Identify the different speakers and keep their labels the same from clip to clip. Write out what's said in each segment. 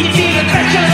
Speaker 1: 一起的开始。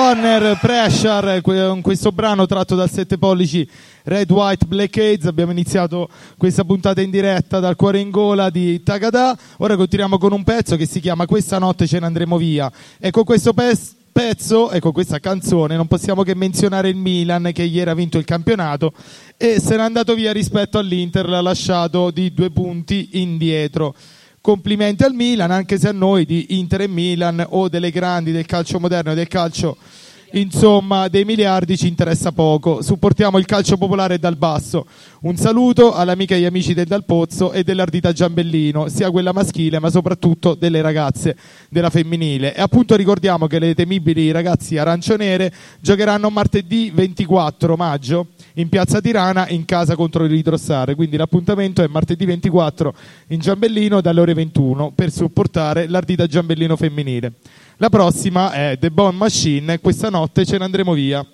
Speaker 1: Corner Pressure questo brano tratto dal 7 pollici Red White Black AIDS. Abbiamo iniziato questa puntata in diretta dal cuore in gola di Tagada ora continuiamo con un pezzo che si chiama Questa notte ce ne andremo via. E con questo pezzo e con questa canzone non possiamo che menzionare il Milan che ieri ha vinto il campionato e se n'è andato via rispetto all'Inter l'ha lasciato di due punti indietro complimenti al Milan, anche se a noi di Inter e Milan o delle grandi del calcio moderno e del calcio insomma dei miliardi ci interessa poco. Supportiamo il calcio popolare dal basso. Un saluto all'amica e agli amici del Dal Pozzo e dell'Ardita Giambellino, sia quella maschile ma soprattutto delle ragazze della femminile. E appunto ricordiamo che le temibili ragazzi arancionere giocheranno martedì 24 maggio in piazza Tirana in casa contro il Ridrossare. Quindi l'appuntamento è martedì 24 in Giambellino dalle ore 21 per supportare l'Ardita Giambellino femminile. La prossima è The Bone Machine, questa notte ce ne andremo via.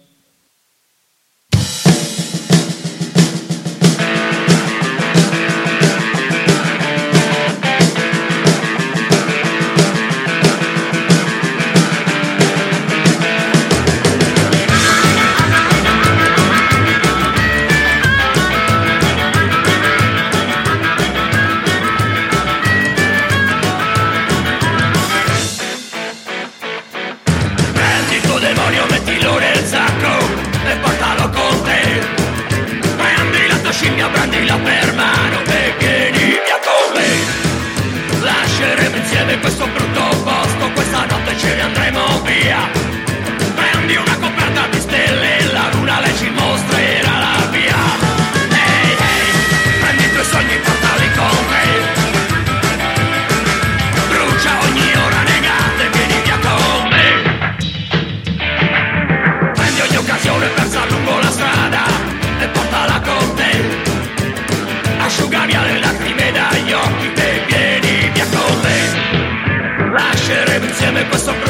Speaker 1: questo
Speaker 2: brutto posto, questa notte ce ne andremo via. Prendi una cosa. But some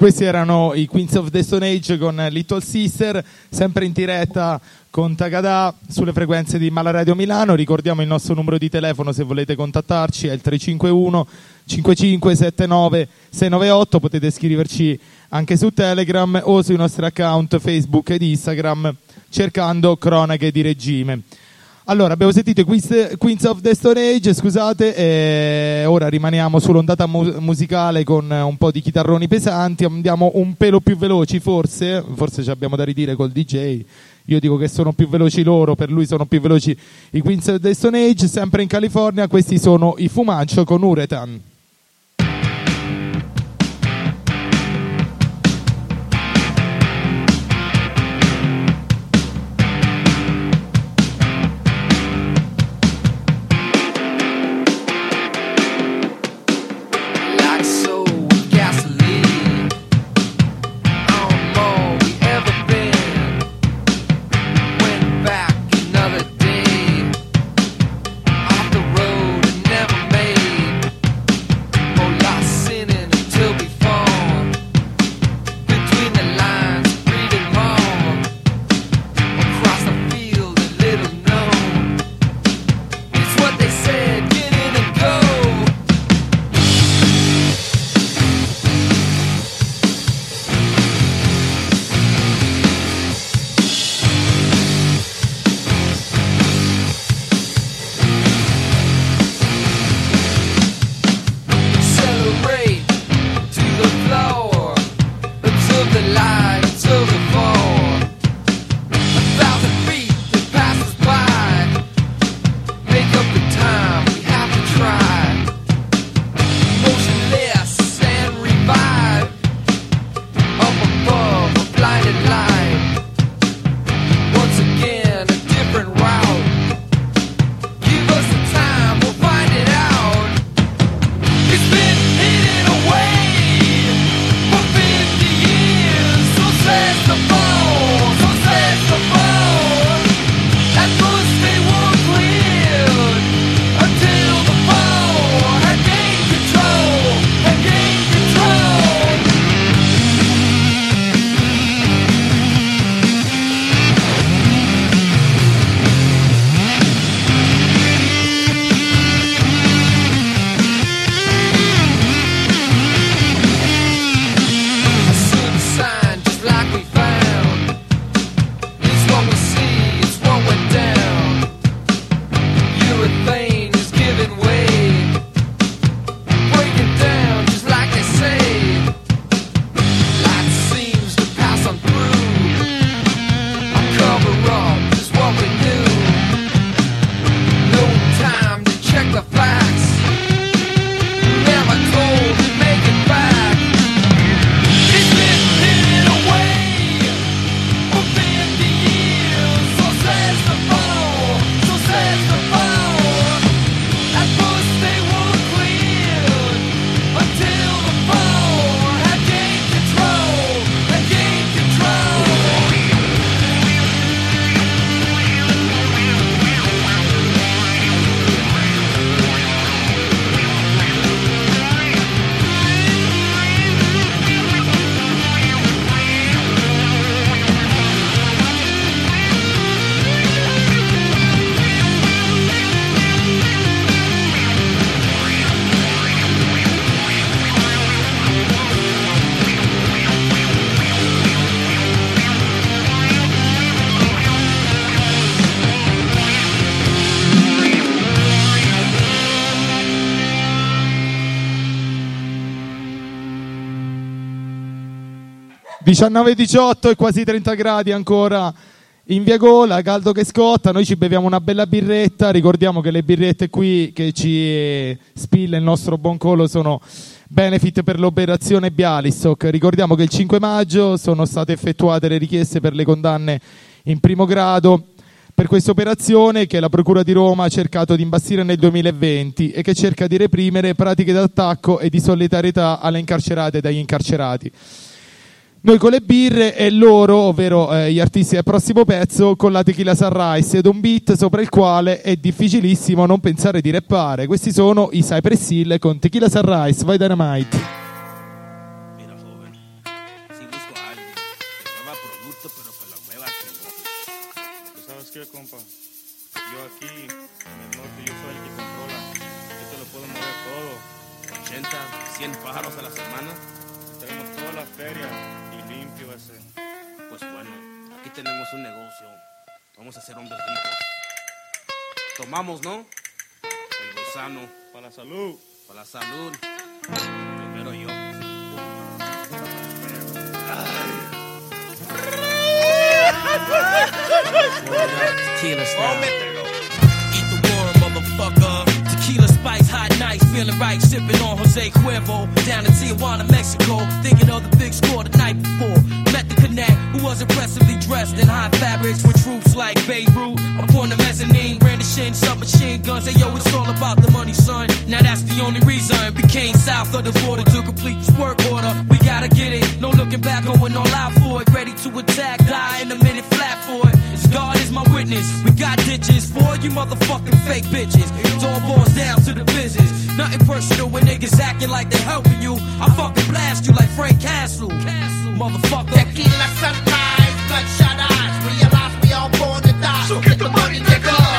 Speaker 1: questi erano i Queens of the Stone Age con Little Sister, sempre in diretta con Tagada sulle frequenze di Malaradio Milano. Ricordiamo il nostro numero di telefono se volete contattarci, è il 351 5579 698. Potete scriverci anche su Telegram o sui nostri account Facebook ed Instagram cercando Cronache di Regime. Allora, abbiamo sentito Queens of the Stone Age, scusate, e ora rimaniamo sull'ondata mu- musicale con un po' di chitarroni pesanti, andiamo un pelo più veloci forse, forse ci abbiamo da ridire col DJ, io dico che sono più veloci loro, per lui sono più veloci i Queens of the Stone Age, sempre in California, questi sono i Fumancio con Uretan. 19-18 e quasi 30 gradi ancora in via Gola, caldo che scotta, noi ci beviamo una bella birretta, ricordiamo che le birrette qui che ci spilla il nostro buon colo sono benefit per l'operazione Bialystok, ricordiamo che il 5 maggio sono state effettuate le richieste per le condanne in primo grado per questa operazione che la Procura di Roma ha cercato di imbastire nel 2020 e che cerca di reprimere pratiche d'attacco e di solidarietà alle incarcerate e dagli incarcerati. Noi con le birre e loro, ovvero eh, gli artisti del prossimo pezzo, con la Tequila Sunrise ed un beat sopra il quale è difficilissimo non pensare di rappare. Questi sono i Cypress Hill con Tequila Sunrise, vai Dynamite.
Speaker 3: Vamos a ser hombres ricos. Tomamos, ¿no? El gusano.
Speaker 4: Para la salud.
Speaker 3: Para la salud. Primero yo.
Speaker 5: Tequila style. Eat the worm, motherfucker. Tequila spice, hot nights, feeling right, sipping on Jose Cuervo. Down in Tijuana, Mexico, thinking of the big score the night before. Met the connect, who was impressively dressed in high fabrics with troops like Beirut. Upon the mezzanine, brandishing submachine guns. Hey yo, it's all about the money, son. Now that's the only reason. Became south of the border to complete this work order. We gotta get it, no looking back, going all out for it. Ready to attack, die in a minute, flat for it. God is my witness. We got ditches for you motherfucking fake bitches. It all boils down to the business. Nothing personal when niggas acting like they helping you. I fucking blast you like Frank Castle. Motherfucker.
Speaker 6: Tequila sunrise, bloodshot eyes. Realize we all born to die. So get the money, nigga.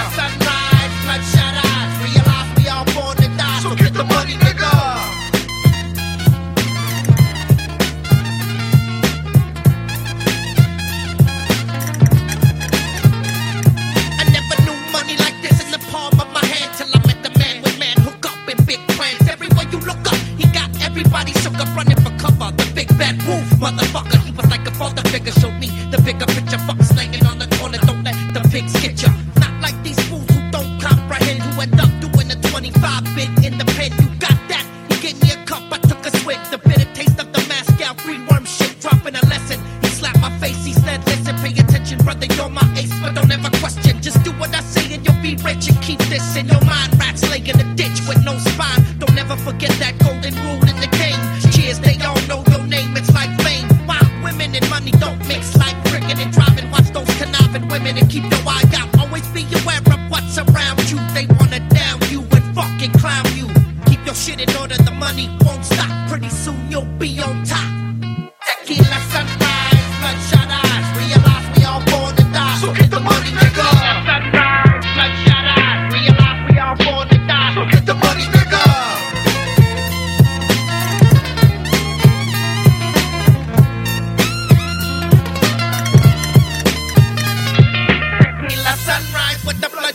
Speaker 6: Shook running for cover. The big bad wolf, motherfucker. He was like a father figure, showed me the bigger picture. Fuck slanging on the corner, don't let the pigs get ya. Not like these fools who don't comprehend, who end up doing a 25 bit in the pen. You got that? He gave me a cup, I took a swig. The bitter taste of the Moscow free worm shit, dropping a lesson. He slapped my face, he said, listen, pay attention, brother, you're my ace, but don't ever question. Just do what I say and you'll be rich and keep this in your mind. Rats lay in the ditch with no spine. Don't ever forget that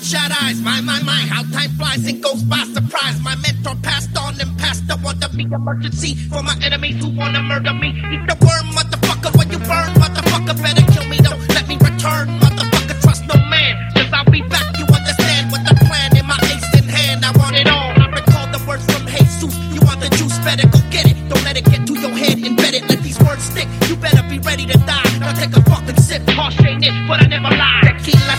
Speaker 6: bloodshot eyes. My, my, my, how time flies and goes by surprise. My mentor passed on and passed the one to me emergency for my enemies who wanna murder me. Eat the worm, motherfucker, when you burn, motherfucker, better kill me. Don't let me return, motherfucker, trust no man. Cause I'll be back, you understand, with the plan in my ace in hand. I want it all. I recall the words from Jesus. You want the juice, better go get it. Don't let it get to your head, embed it, let these words stick. You better be ready to die. Now take a fucking sip. Harsh ain't it, but I never lie. Tequila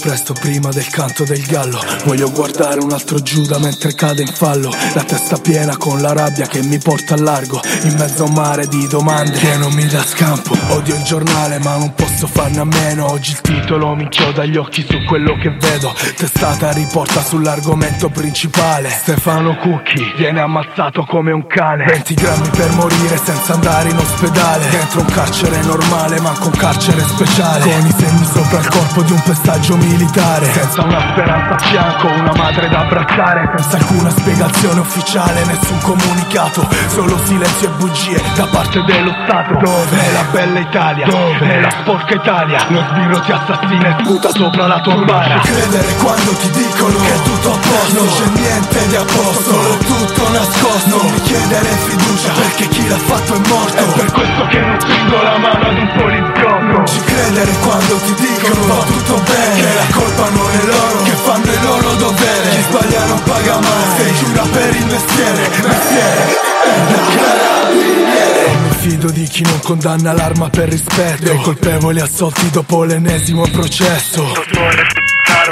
Speaker 7: presto prima del canto del gallo. Voglio guardare un altro Giuda mentre cade in fallo. La testa piena con la rabbia che mi porta a largo In mezzo a un mare di domande. Che non mi dà scampo. Odio il giornale ma non posso farne a meno. Oggi il titolo mi chioda gli occhi su quello che vedo. Testata riporta sull'argomento principale. Stefano Cucchi viene ammazzato come un cane. 20 grammi per morire senza andare in ospedale. Dentro un carcere normale ma con carcere speciale. Con i segni sopra il corpo di un pestaggio militare. Senza una speranza a fianco, una madre da abbracciare. Senza alcuna spiegazione ufficiale, nessun comunicato. Solo silenzio e bugie da parte dello Stato. Dove? È la bella Italia? Dove? È la sporca Italia? Lo sbirro ti assassina e sputa sopra la tua bara. Credere quando ti dicono che è tutto a posto? Non c'è niente di a posto, solo tutto nascosto. Non mi chiedere fiducia perché chi l'ha fatto è morto. È per questo che non stringo la mano ad un poliziotto. Ci credere quando ti dicono va tutto bene la colpa non è loro, che fanno il loro dovere. Chi sbaglia non paga mai, se giura per il mestiere Mestiere è da carabiniere fido di chi non condanna l'arma per rispetto Dei colpevoli assolti dopo l'ennesimo processo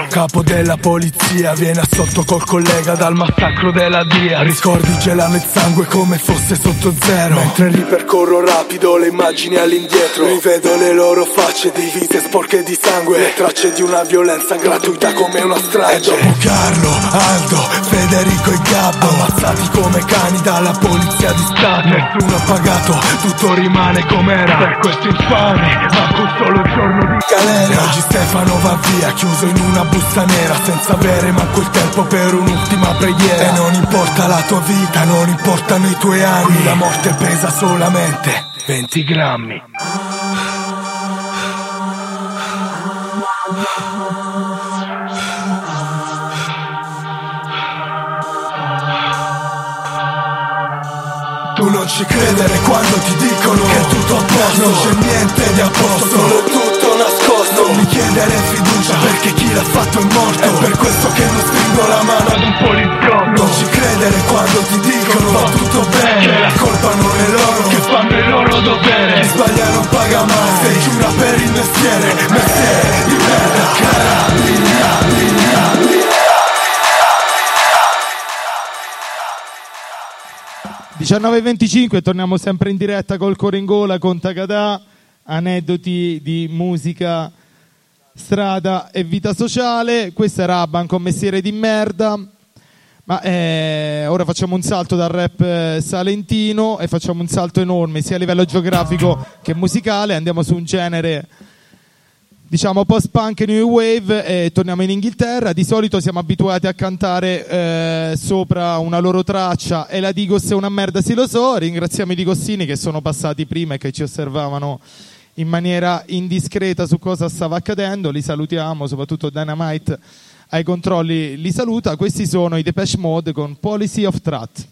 Speaker 7: Capo della polizia viene assolto col collega dal massacro della DIA Ricordi gelano il sangue come fosse sotto zero. Mentre ripercorro rapido le immagini all'indietro. Rivedo le loro facce divise sporche di sangue. Le tracce di una violenza gratuita come una strage. E dopo Carlo, Aldo, Federico e Gabbo Ammazzati come cani dalla polizia di Stato. Nessuno ha pagato, tutto rimane com'era. Per questo infame, manco un solo giorno di galera oggi Stefano va via, chiuso in una busta nera Senza avere manco il tempo per un'ultima preghiera. E non importa la tua vita, non importano i tuoi anni. La morte pesa solamente 20 grammi. Tu non ci credere quando ti dicono che è tutto a posto. Non c'è niente di a posto, solo tutto nascosto. Non mi chiedere fiducia perché chi l'ha fatto è morto. È per questo che non stringo la mano. Ad un poliziotto. Non ci credere quando ti dicono va tutto bene. Che la colpa non è loro, che fanno il loro dovere. Chi sbaglia non paga mai, se giura per il mestiere. Mestiere di merda, carabinieri
Speaker 1: 19.25, torniamo sempre in diretta col cuore in gola con Tagadà, aneddoti di musica, strada e vita sociale. Questa era Banco Messiere di merda. Ma eh, ora facciamo un salto dal rap eh, salentino e facciamo un salto enorme sia a livello geografico che musicale. Andiamo su un genere diciamo post-punk new wave e torniamo in Inghilterra. Di solito siamo abituati a cantare eh, sopra una loro traccia e la Digos è una merda, sì lo so. Ringraziamo i Digossini che sono passati prima e che ci osservavano in maniera indiscreta su cosa stava accadendo. Li salutiamo, soprattutto Dynamite ai controlli li saluta. Questi sono i Depeche Mode con Policy of Trat.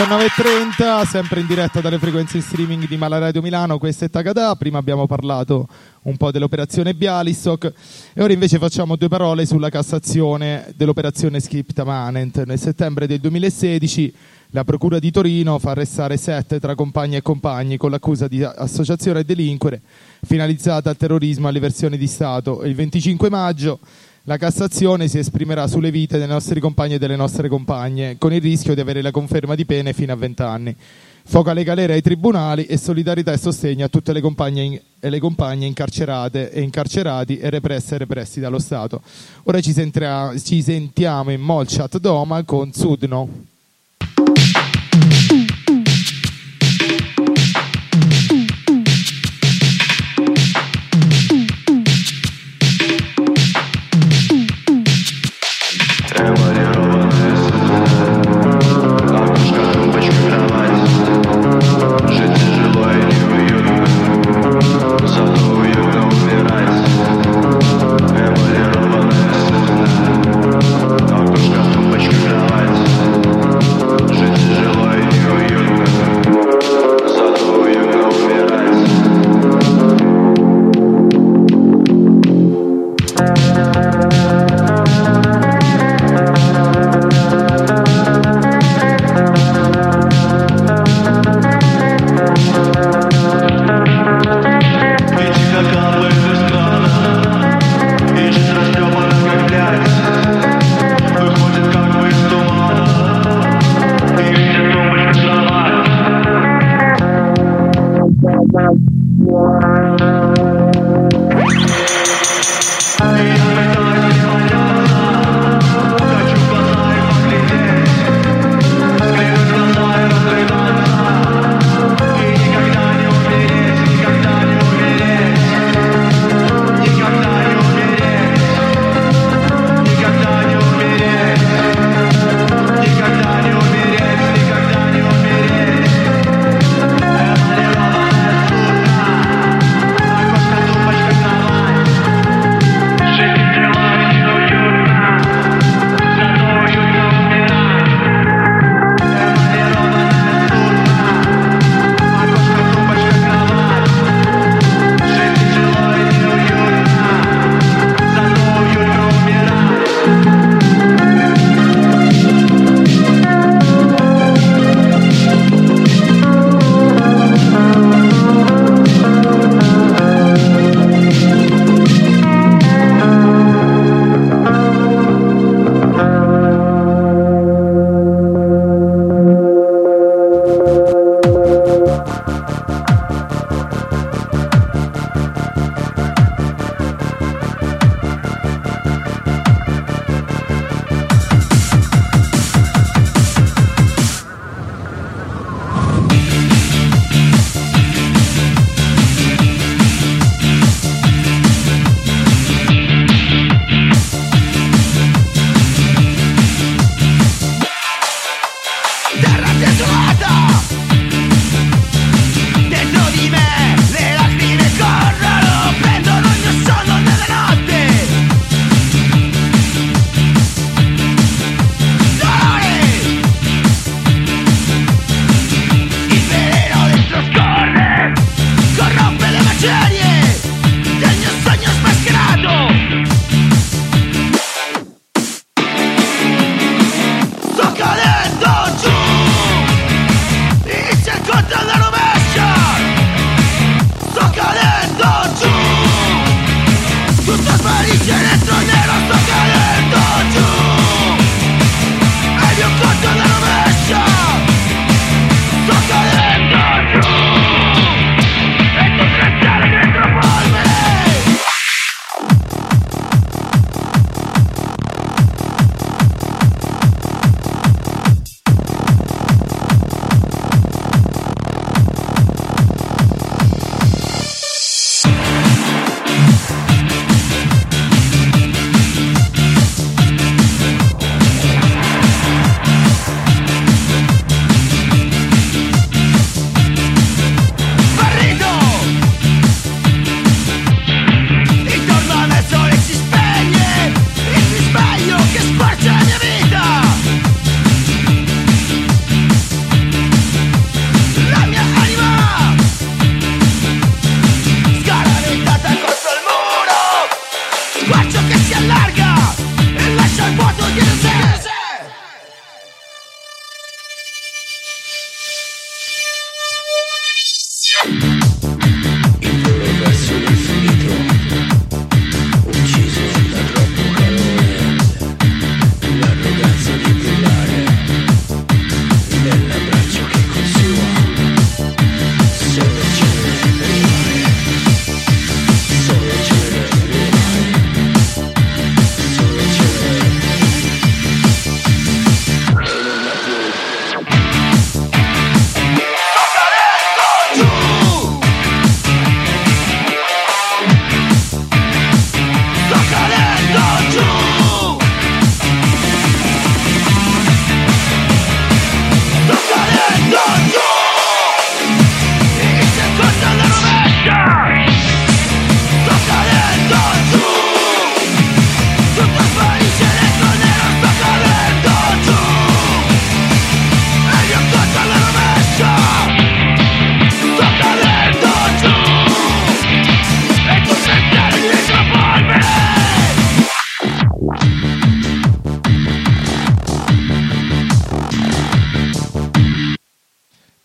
Speaker 1: 19.30, sempre in diretta dalle frequenze in streaming di Malaradio Milano, questo è Takada, prima abbiamo parlato un po' dell'operazione Bialystok e ora invece facciamo due parole sulla Cassazione dell'operazione Skip Tamanent. Nel settembre del 2016 la Procura di Torino fa arrestare sette tra compagni e compagni con l'accusa di associazione a delinquere finalizzata al terrorismo e alle versioni di Stato il 25 maggio la Cassazione si esprimerà sulle vite dei nostri compagni e delle nostre compagne, con il rischio di avere la conferma di pene fino a 20 anni. Foca alle galere ai tribunali e solidarietà e sostegno a tutte le compagne in- e le compagne incarcerate e incarcerati e represse e repressi dallo Stato. Ora ci, sentra- ci sentiamo in Molchat Doma con Sudno.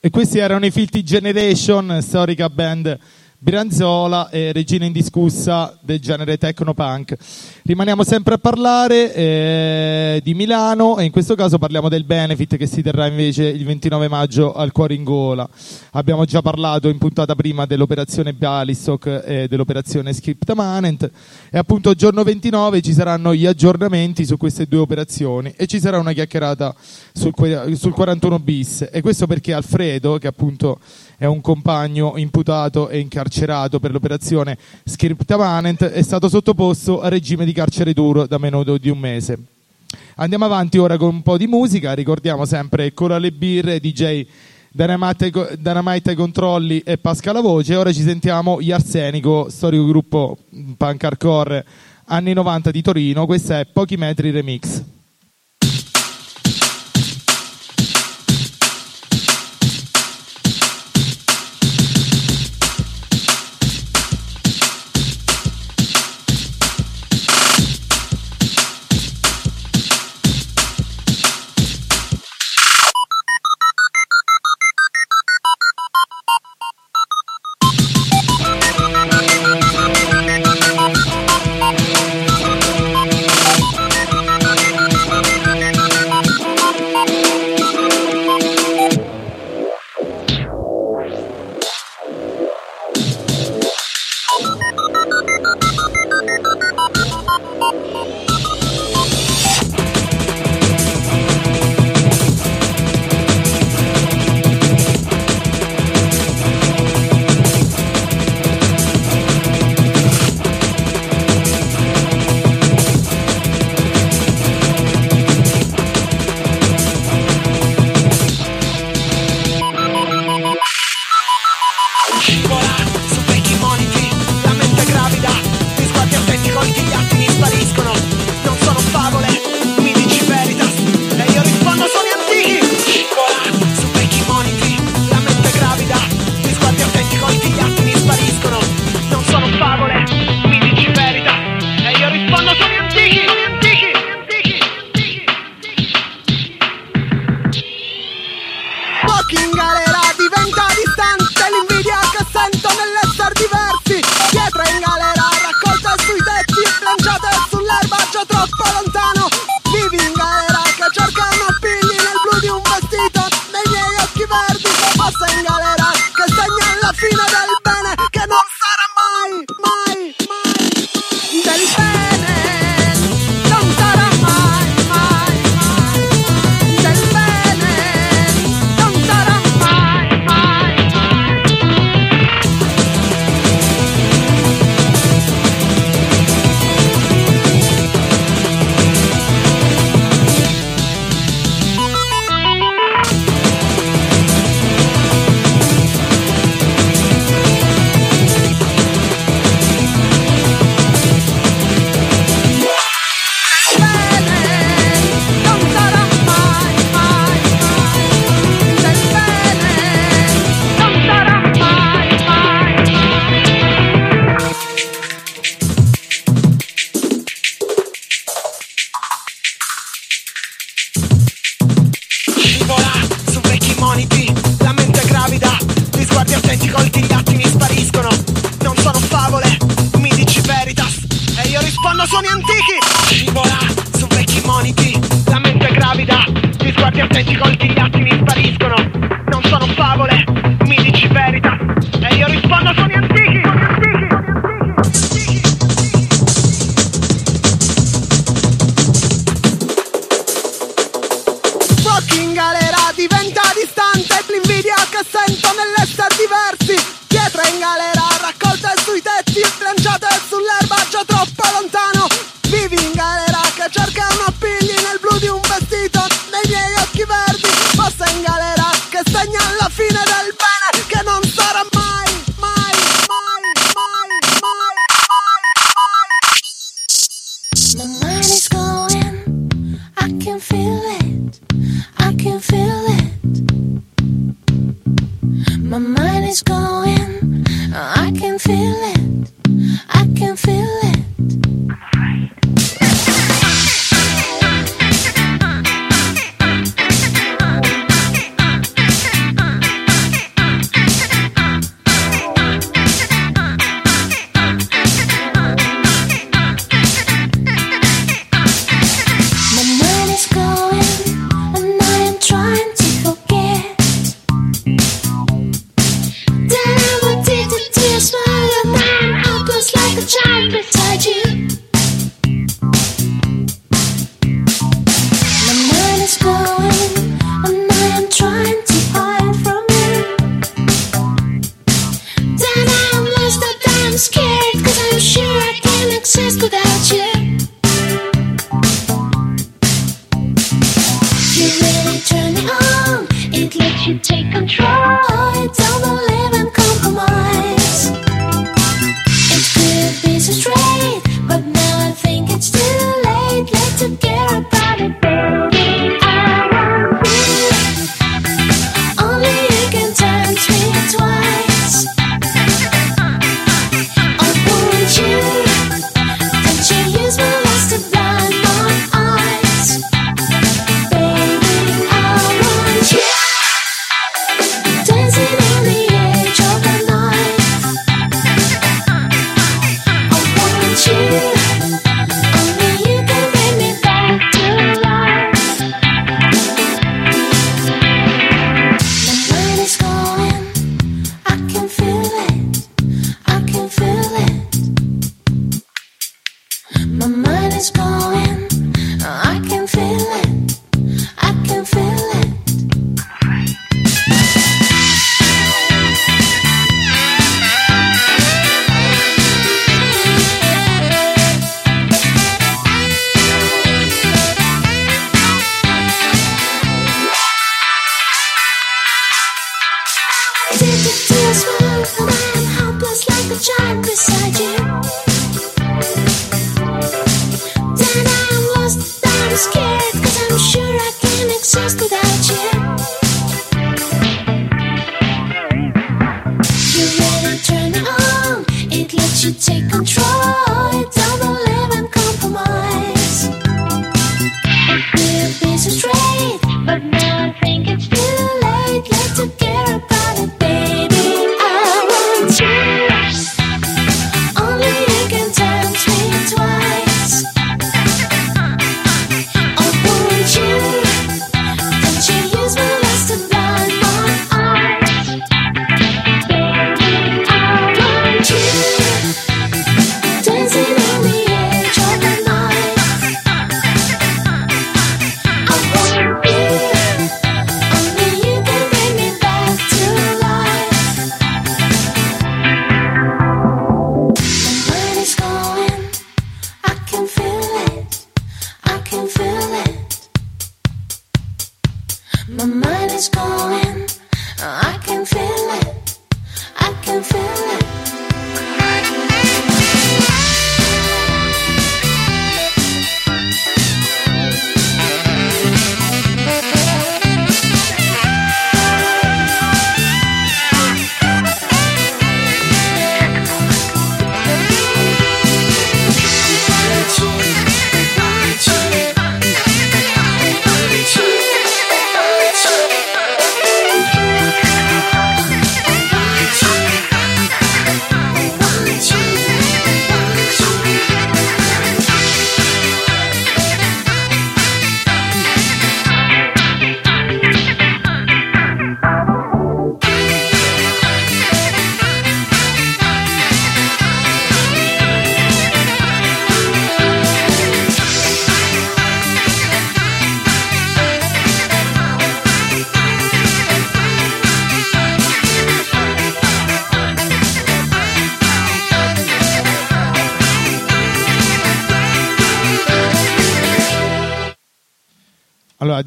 Speaker 6: E
Speaker 1: questi erano i Filthy Generation, storica band Biranzola e regina indiscussa del genere technopunk. Rimaniamo sempre a parlare eh, di Milano e in questo caso parliamo del Benefit che si terrà invece il 29 maggio al Cuore in Gola. Abbiamo già parlato in puntata prima dell'operazione Bialystok e dell'operazione Script Manent e appunto giorno 29 ci saranno gli aggiornamenti su queste due operazioni e ci sarà una chiacchierata sul, sul 41 bis e questo perché Alfredo che appunto è un compagno imputato e incarcerato per l'operazione Scriptamanent, è stato sottoposto a regime di carcere duro da meno di un mese. Andiamo avanti ora con un po' di musica, ricordiamo sempre Cola le birre, DJ Dynamite ai controlli e Pasca la voce. Ora ci sentiamo Gli Arsenico, storico gruppo punk hardcore anni 90 di Torino. Questa è Pochi metri remix.
Speaker 6: Gli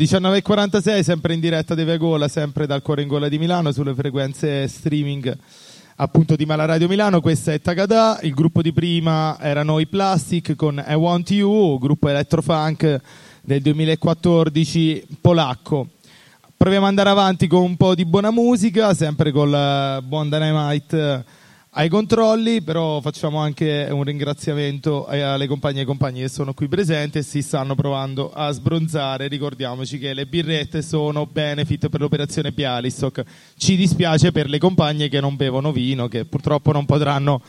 Speaker 1: 19.46, sempre in diretta di Vegola, sempre dal cuore in gola di Milano, sulle frequenze streaming appunto di Malaradio Milano. Questa è Tagada, il gruppo di prima erano i Plastic con I Want You, gruppo electrofunk del 2014 polacco. Proviamo ad andare avanti con un po' di buona musica, sempre col eh, buon Dynamite ai controlli, però facciamo anche un ringraziamento alle compagne e compagni che sono qui presenti e si stanno provando a sbronzare. Ricordiamoci che le birrette sono benefit per l'operazione Bialystock. Ci dispiace per le compagne che non bevono vino, che purtroppo non potranno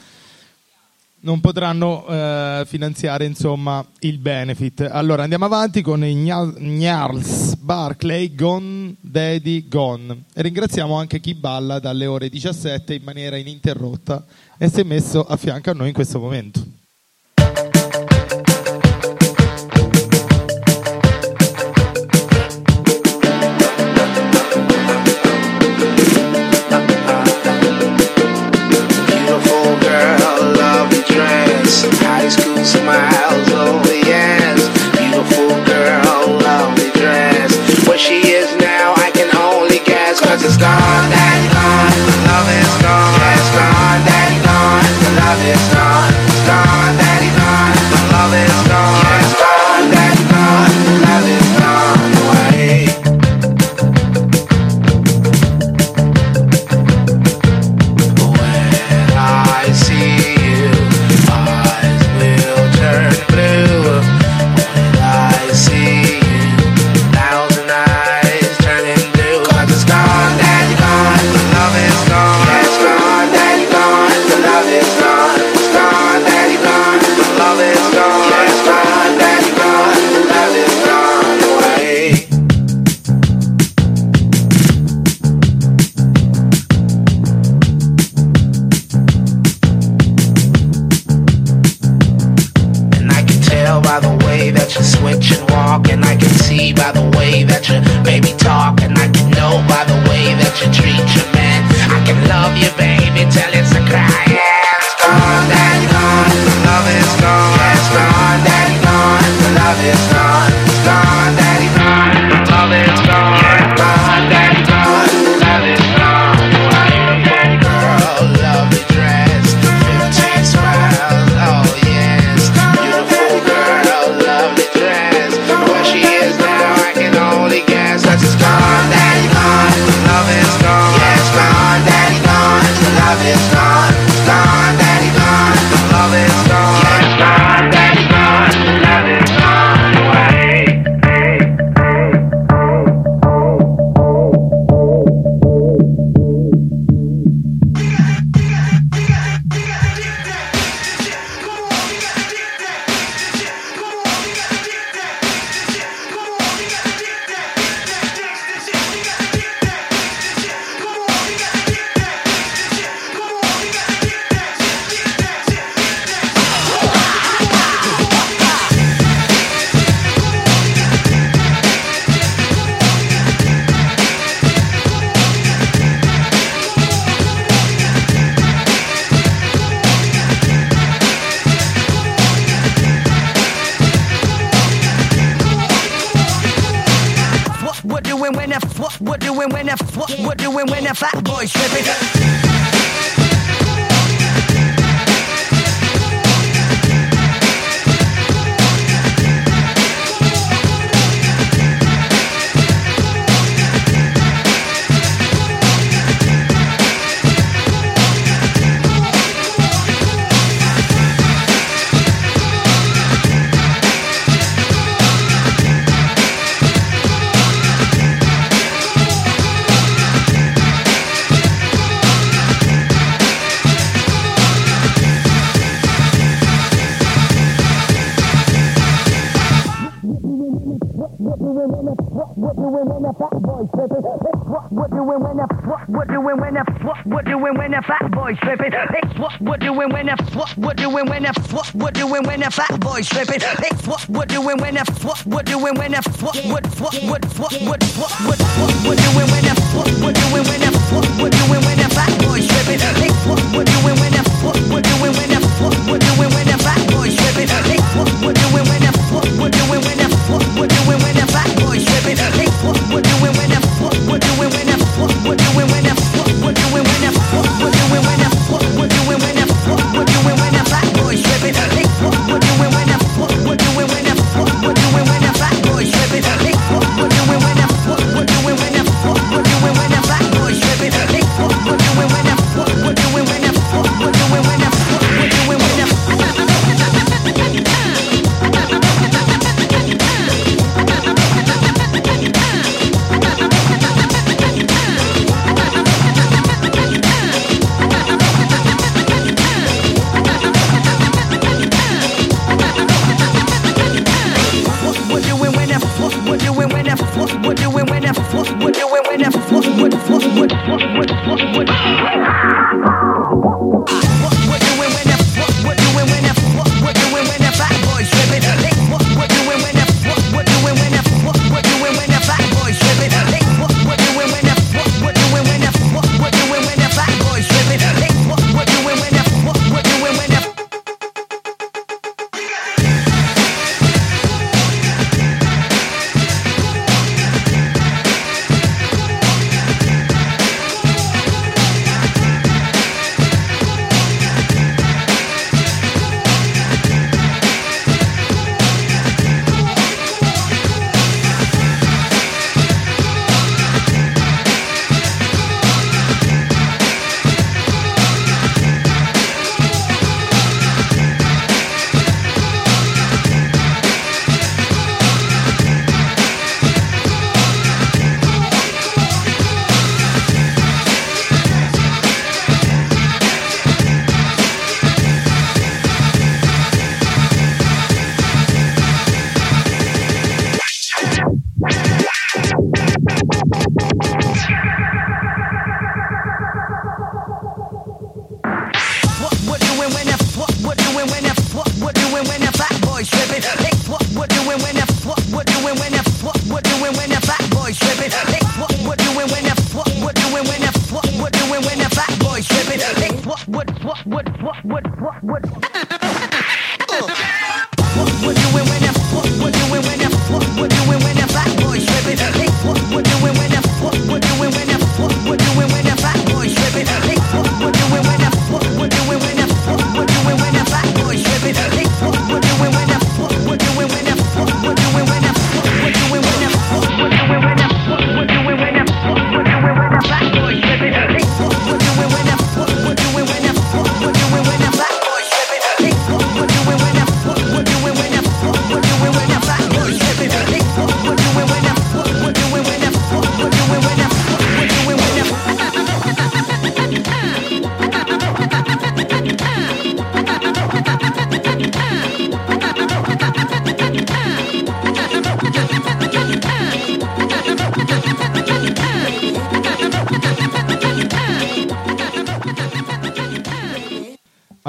Speaker 1: non potranno eh, finanziare insomma, il benefit. Allora andiamo avanti con Gnarls Barclay Gone Daddy Gone. E ringraziamo anche chi balla dalle ore 17 in maniera ininterrotta e si è messo a fianco a noi in questo momento.
Speaker 8: smile.
Speaker 9: what we're doing when a fat boy slipping. It's what we're doing when a what we're doing when a what what what what what what what we're doing when a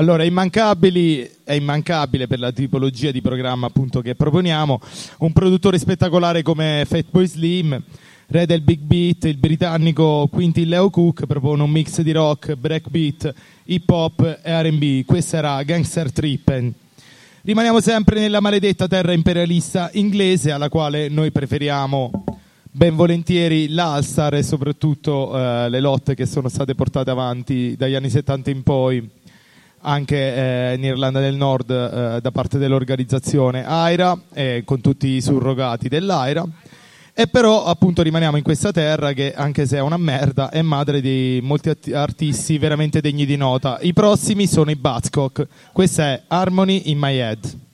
Speaker 1: Allora, immancabili, è immancabile per la tipologia di programma appunto che proponiamo, un produttore spettacolare come Fatboy Slim, re del big beat, il britannico Quintin Leo Cook propone un mix di rock, breakbeat, hip hop e R&B, questa era Gangster Trippen. Rimaniamo sempre nella maledetta terra imperialista inglese alla quale noi preferiamo ben volentieri l'Alstar e soprattutto eh, le lotte che sono state portate avanti dagli anni 70 in poi anche eh, in Irlanda del Nord eh, da parte dell'organizzazione AIRA e con tutti i surrogati dell'AIRA. E però appunto rimaniamo in questa terra che anche se è una merda è madre di molti artisti veramente degni di nota. I prossimi sono i Buzzcock. Questa è Harmony in My Head.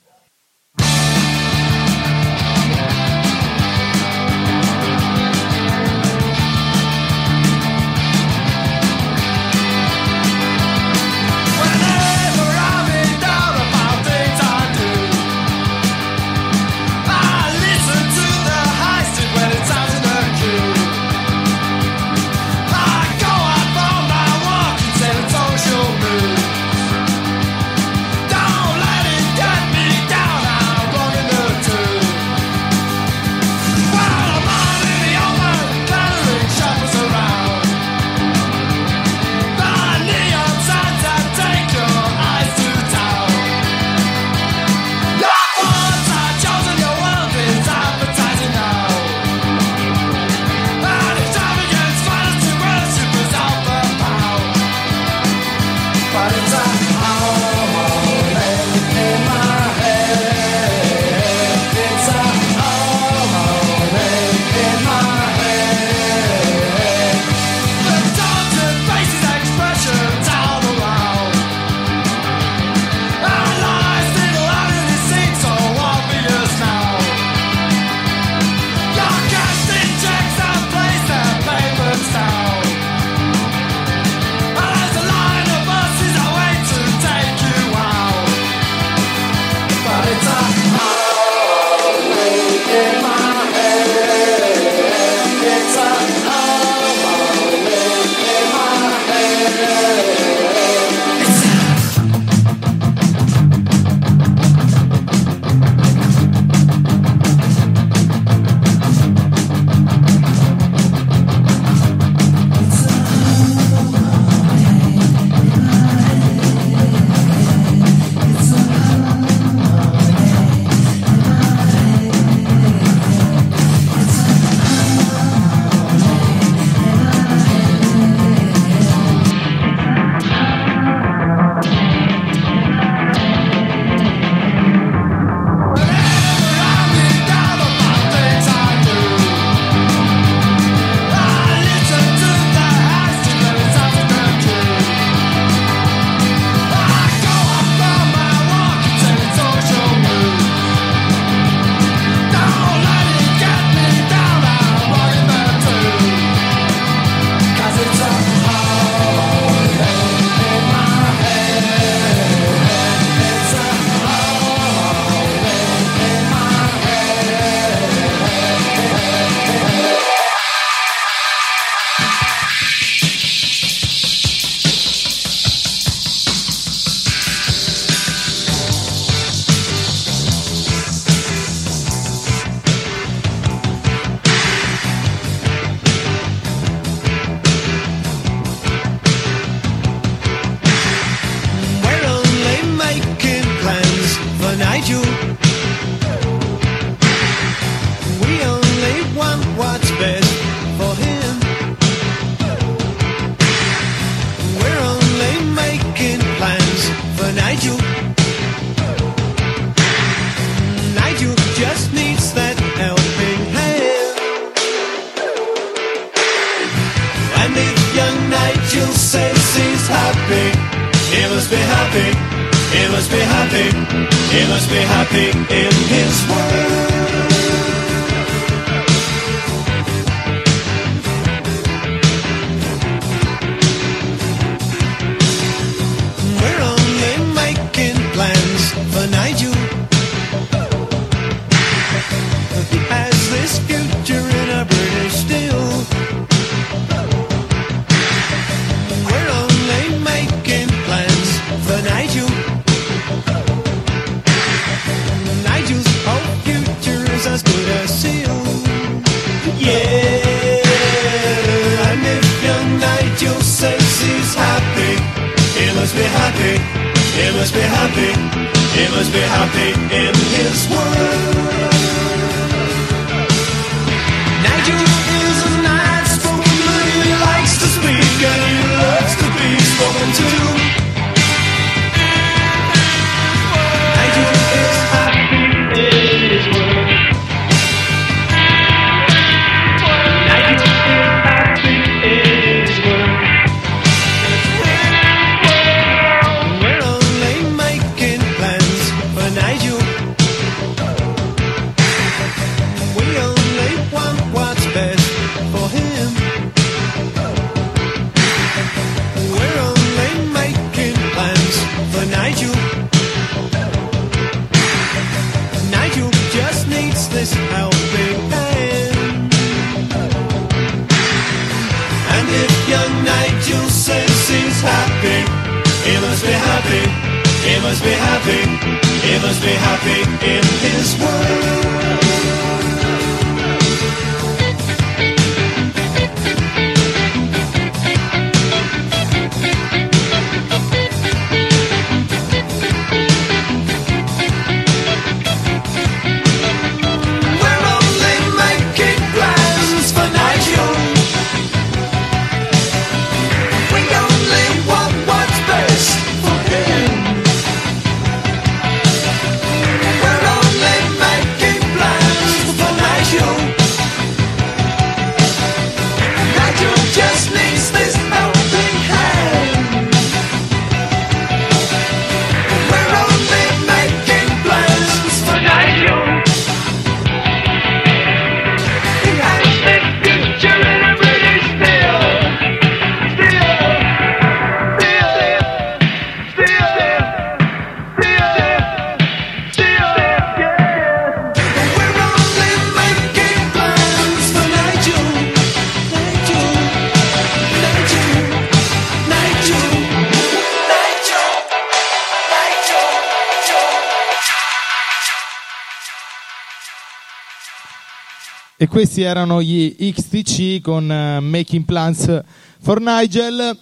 Speaker 1: Questi erano gli XTC con eh, Making Plans for Nigel.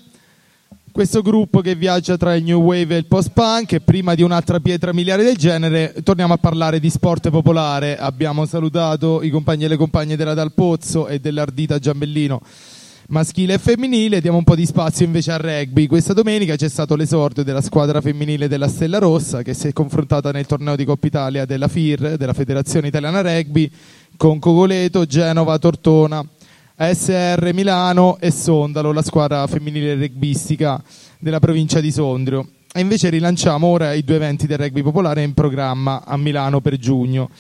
Speaker 1: Questo gruppo che viaggia tra il new wave e il post-punk e prima di un'altra pietra miliare del genere torniamo a parlare di sport popolare. Abbiamo salutato i compagni e le compagne della Dal Pozzo e dell'Ardita Giambellino maschile e femminile, diamo un po' di spazio invece al rugby. Questa domenica c'è stato l'esordio della squadra femminile della Stella Rossa che si è confrontata nel torneo di Coppa Italia della FIR, della Federazione Italiana Rugby, con Cogoleto, Genova, Tortona, ASR Milano e Sondalo, la squadra femminile rugbistica della provincia di Sondrio. E invece rilanciamo ora i due eventi del rugby popolare in programma a Milano per giugno.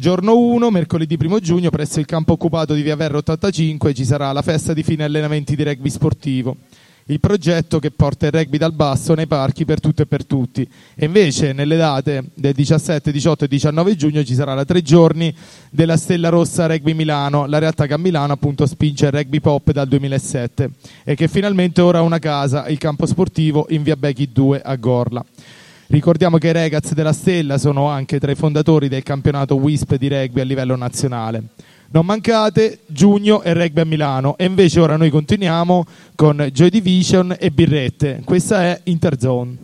Speaker 1: Giorno 1, mercoledì 1 giugno, presso il campo occupato di Via Verro 85 ci sarà la festa di fine allenamenti di rugby sportivo. Il progetto che porta il rugby dal basso nei parchi per tutto e per tutti. E invece nelle date del 17, 18 e 19 giugno ci sarà la tre giorni della Stella Rossa Rugby Milano, la realtà che a Milano appunto spinge il rugby pop dal 2007 e che finalmente ora ha una casa, il campo sportivo in Via Becchi 2 a Gorla. Ricordiamo che i Regaz della Stella sono anche tra i fondatori del campionato WISP di rugby a livello nazionale. Non mancate, giugno e rugby a Milano. E invece ora noi continuiamo con Joy Division e Birrette. Questa è Interzone.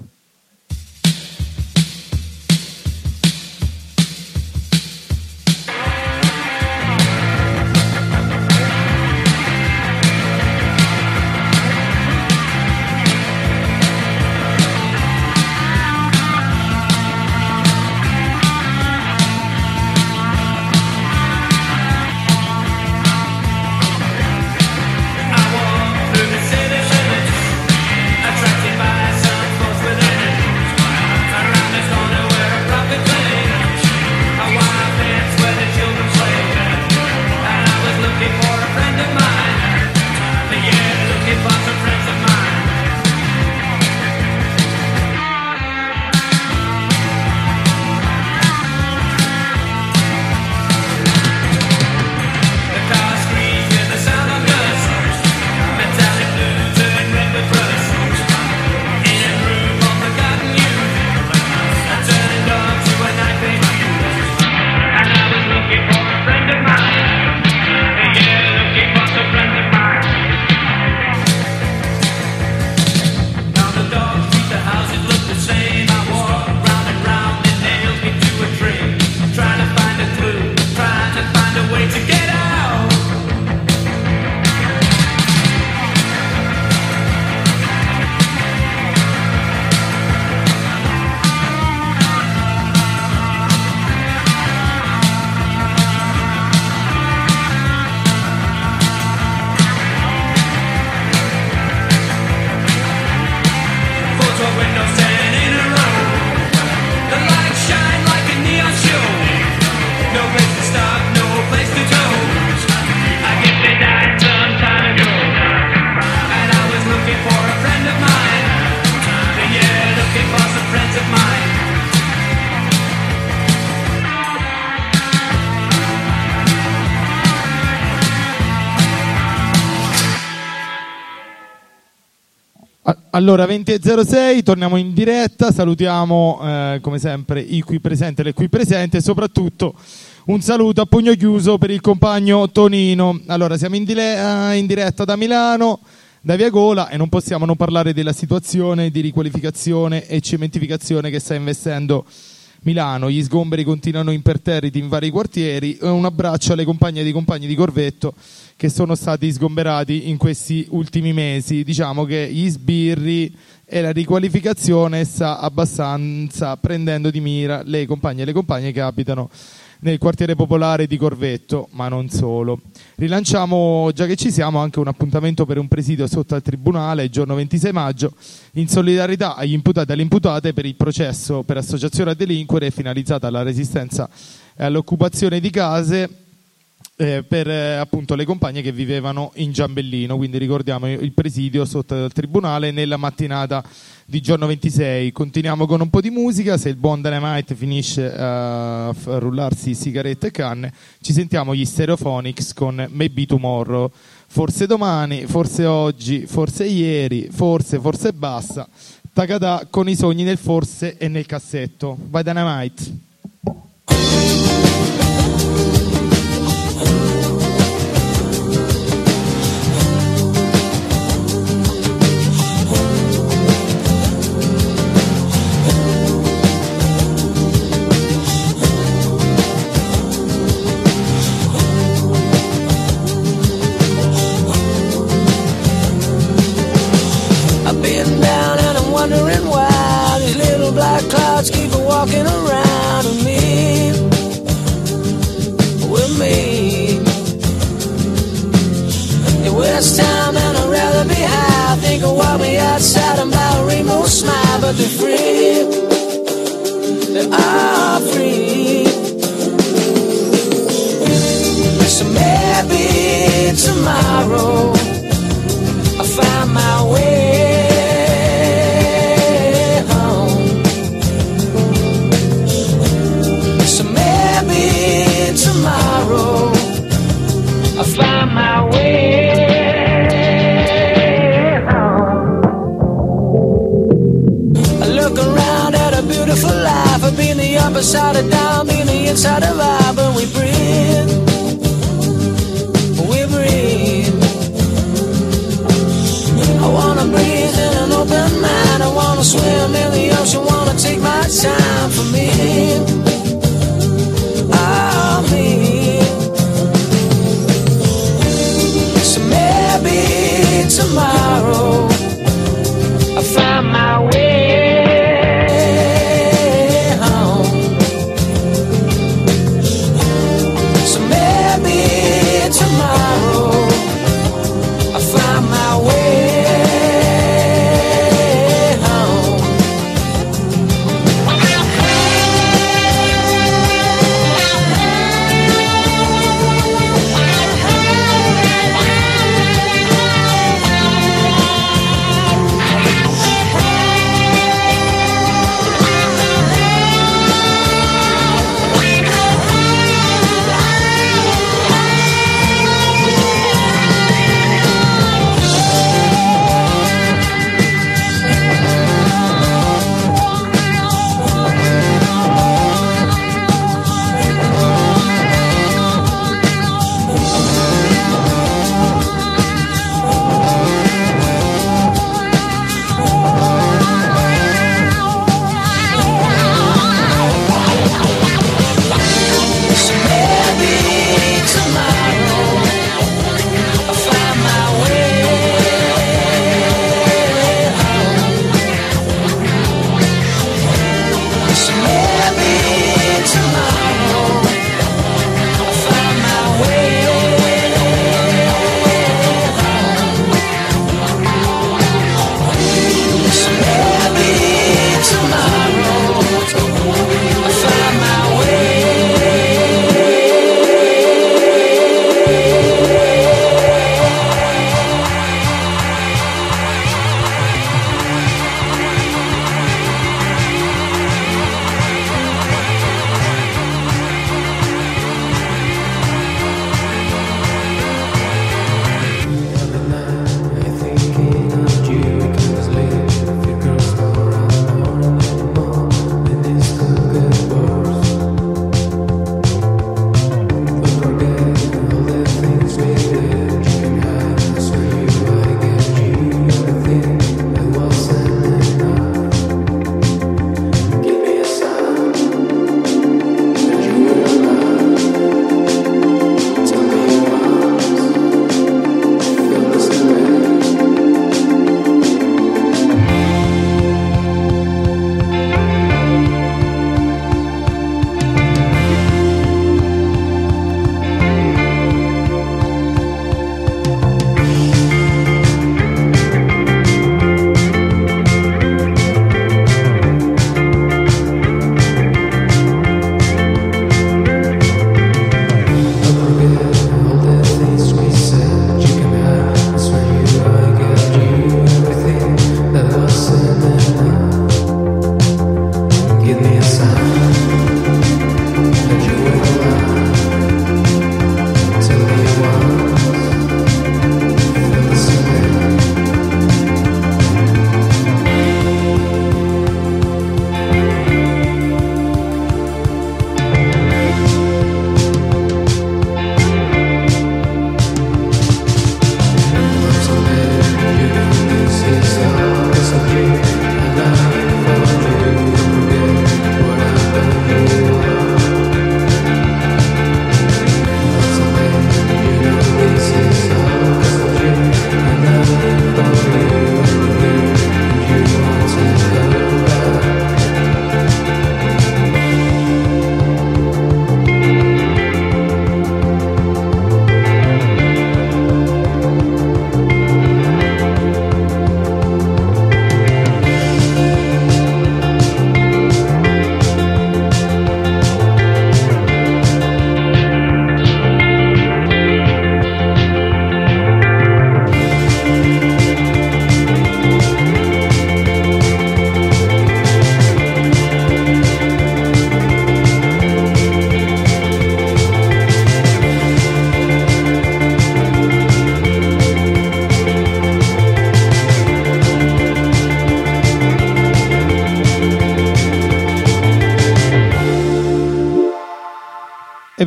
Speaker 1: Allora, 20.06, torniamo in diretta, salutiamo eh, come sempre i qui presenti e le qui presenti e soprattutto un saluto a pugno chiuso per il compagno Tonino. Allora, siamo in, dile- eh, in diretta da Milano, da Via Gola e non possiamo non parlare della situazione di riqualificazione e cementificazione che sta investendo Milano. Gli sgomberi continuano imperterriti in vari quartieri e un abbraccio alle compagne e ai compagni di Corvetto che sono stati sgomberati in questi ultimi mesi. Diciamo che gli sbirri e la riqualificazione sta abbastanza prendendo di mira le compagne e le compagne che abitano nel quartiere popolare di Corvetto, ma non solo. Rilanciamo, già che ci siamo, anche un appuntamento per un presidio sotto al Tribunale il giorno 26 maggio, in solidarietà agli imputati e alle imputate per il processo per associazione a delinquere finalizzata alla resistenza e all'occupazione di case eh, per eh, appunto le compagne che vivevano in Giambellino, quindi ricordiamo il presidio sotto al tribunale nella mattinata di giorno 26. Continuiamo con un po' di musica, se il buon Dynamite finisce a f- a rullarsi sigarette e canne, ci sentiamo gli Stereophonics con Maybe Tomorrow. Forse domani, forse oggi, forse ieri, forse, forse basta. Takada con i sogni nel forse e nel cassetto. Vai Dynamite.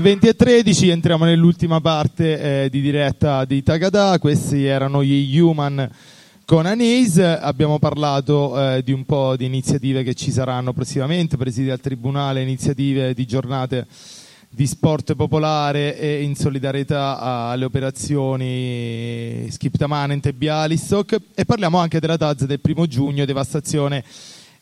Speaker 1: 20 e 13 entriamo nell'ultima parte eh, di diretta di Tagada, questi erano gli Human con Anise, abbiamo parlato eh, di un po' di iniziative che ci saranno prossimamente, presidi al Tribunale, iniziative di giornate di sport popolare e in solidarietà alle operazioni Skip Tamanent e Bialystok. E parliamo anche della TAZ del primo giugno, devastazione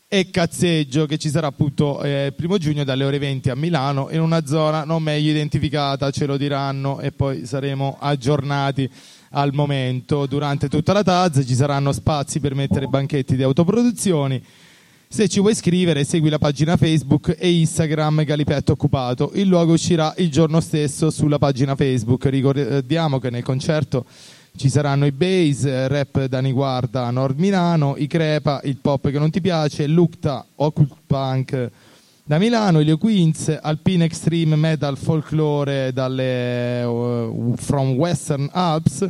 Speaker 1: e cazzeggio che ci sarà appunto eh, primo giugno dalle ore 20 a Milano in una zona non meglio identificata, ce lo diranno e poi saremo aggiornati al momento. Durante tutta la TAZ ci saranno spazi per mettere banchetti di autoproduzioni. Se ci vuoi scrivere, segui la pagina Facebook e Instagram Galipetto Occupato. Il luogo uscirà il giorno stesso sulla pagina Facebook. Ricordiamo che nel concerto ci saranno i Bass, Rap Dani Guarda, Nord Milano, i Crepa, il Pop che non ti piace, Lucta, Occult Punk da Milano, Ilio Queens, Alpine Extreme Metal Folklore dalle, uh, from Western Alps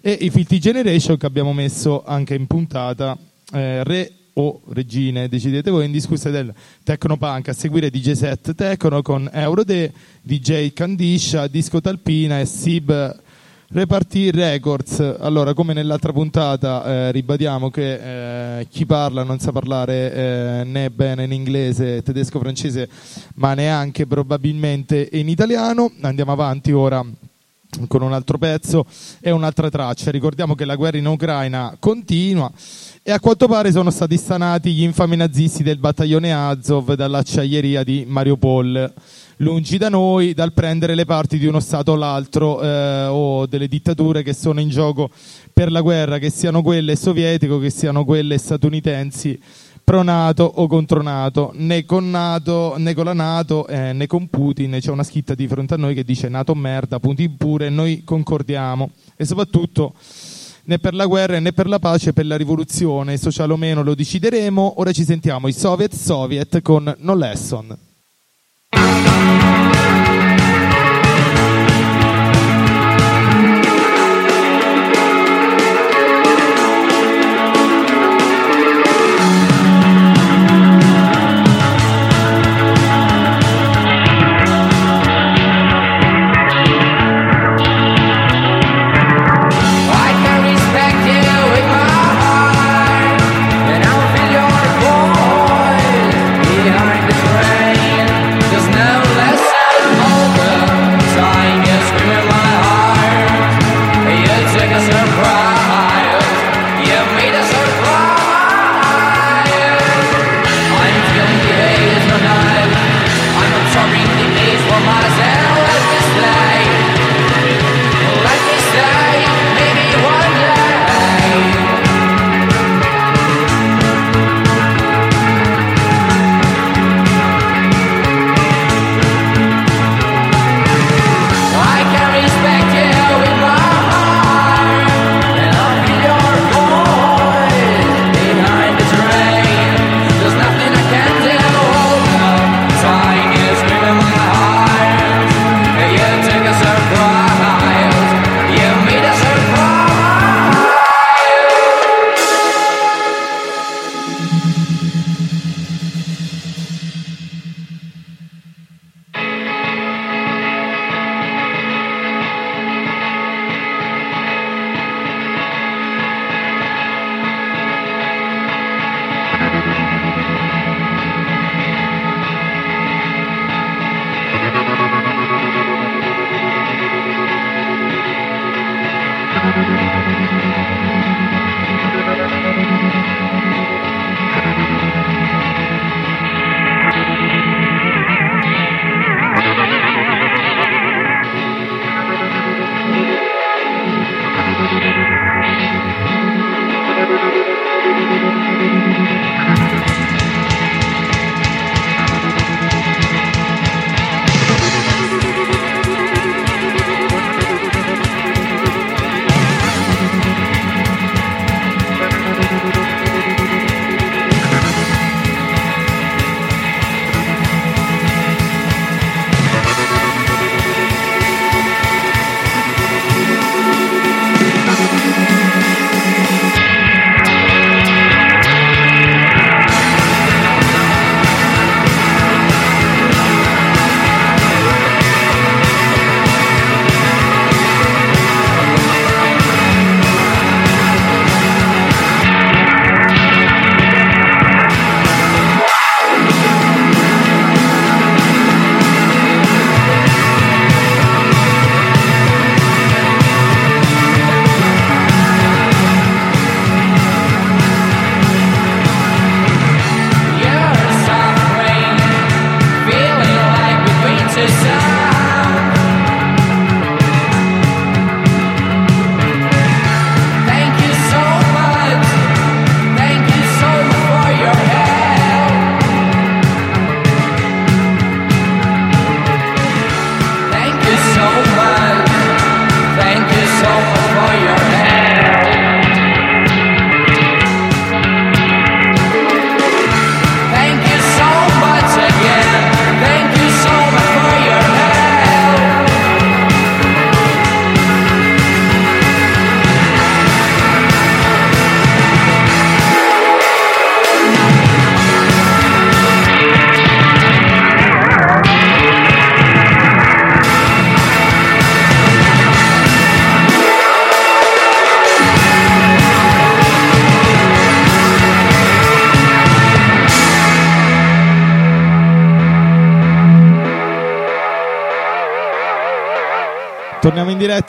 Speaker 1: e i Filthy Generation che abbiamo messo anche in puntata. Eh, re o regine, decidete voi, indiscusse del Tecnopunk, a seguire DJ Set Tecno con Eurode, DJ Candiscia, Disco Talpina e Sib Repartì Records. Allora, come nell'altra puntata, eh, ribadiamo che eh, chi parla non sa parlare eh, né bene in inglese, tedesco, francese, ma neanche probabilmente in italiano. Andiamo avanti ora con un altro pezzo e un'altra traccia. Ricordiamo che la guerra in Ucraina continua e a quanto pare sono stati stanati gli infami nazisti del battaglione Azov dall'acciaieria di Mariupol. Lungi da noi dal prendere le parti di uno Stato o l'altro eh, o delle dittature che sono in gioco per la guerra, che siano quelle sovietiche che siano quelle statunitensi, pro NATO o contro NATO, né con, NATO, né con la NATO eh, né con Putin. C'è una scritta di fronte a noi che dice NATO merda, Putin pure, noi concordiamo e soprattutto né per la guerra né per la pace, per la rivoluzione, sociale o meno lo decideremo. Ora ci sentiamo i Soviet Soviet con No Lesson.
Speaker 10: I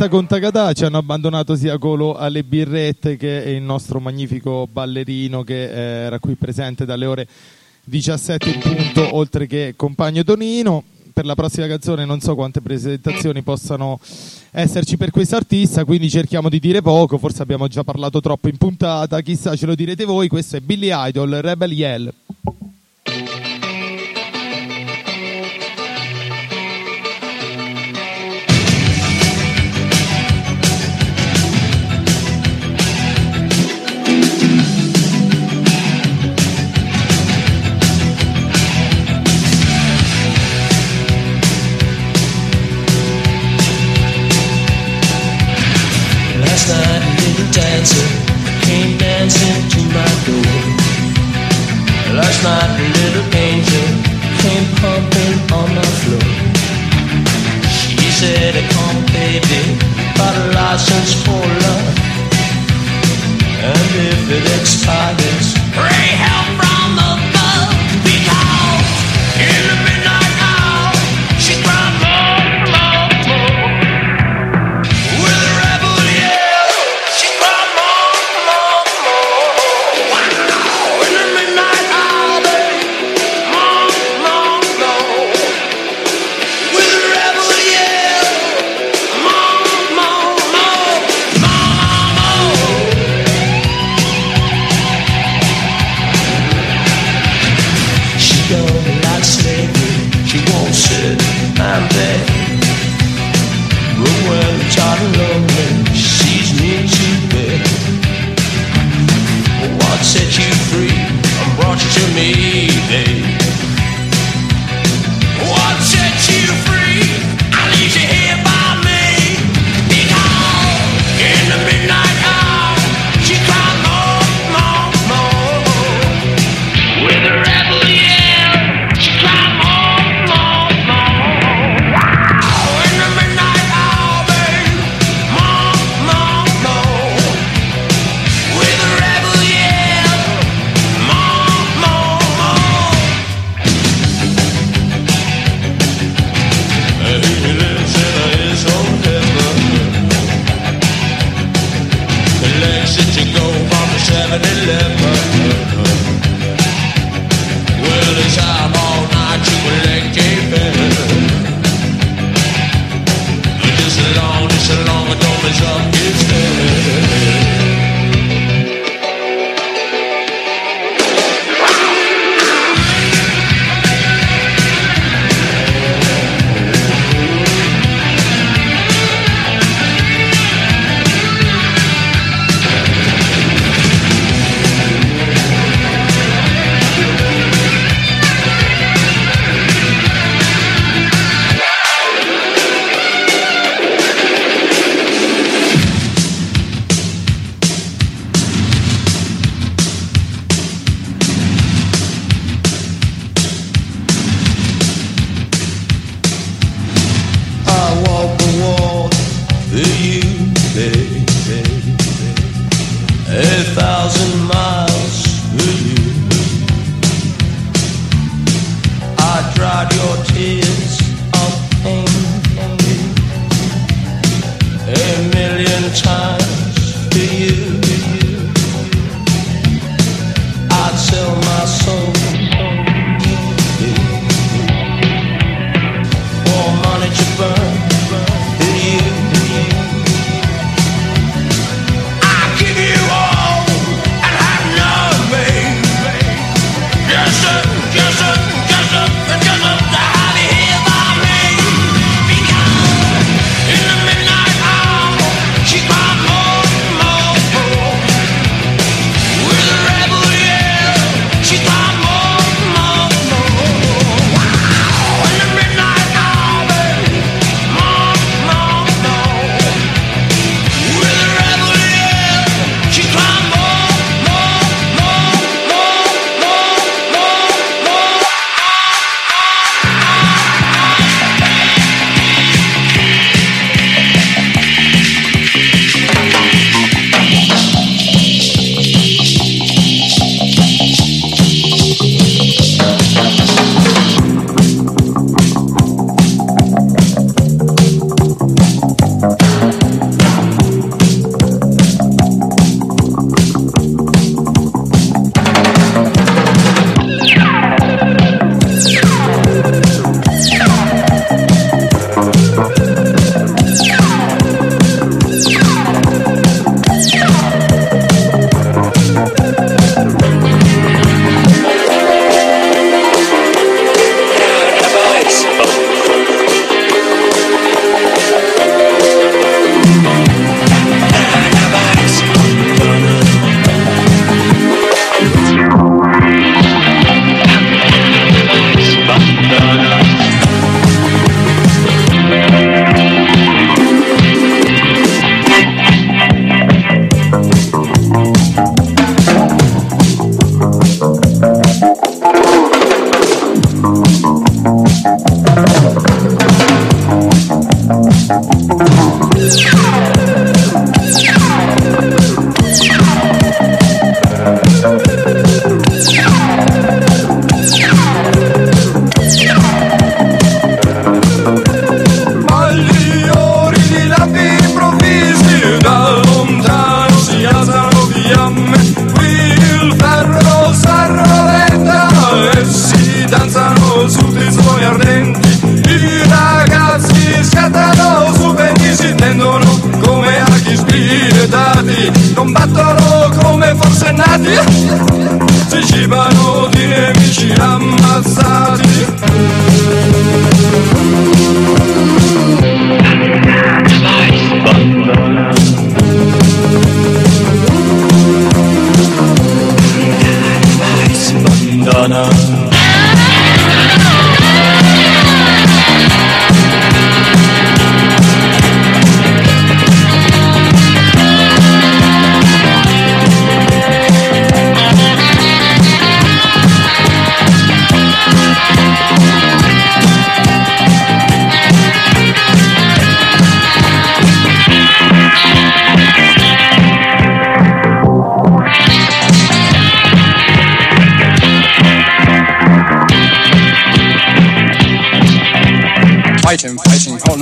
Speaker 1: diretta con Takata ci hanno abbandonato sia Colo alle birrette che il nostro magnifico ballerino che eh, era qui presente dalle ore 17 in punto, oltre che compagno Tonino. Per la prossima canzone non so quante presentazioni possano esserci per questo artista, quindi cerchiamo di dire poco, forse abbiamo già parlato troppo in puntata, chissà ce lo direte voi, questo è Billy Idol,
Speaker 2: Rebel Yell.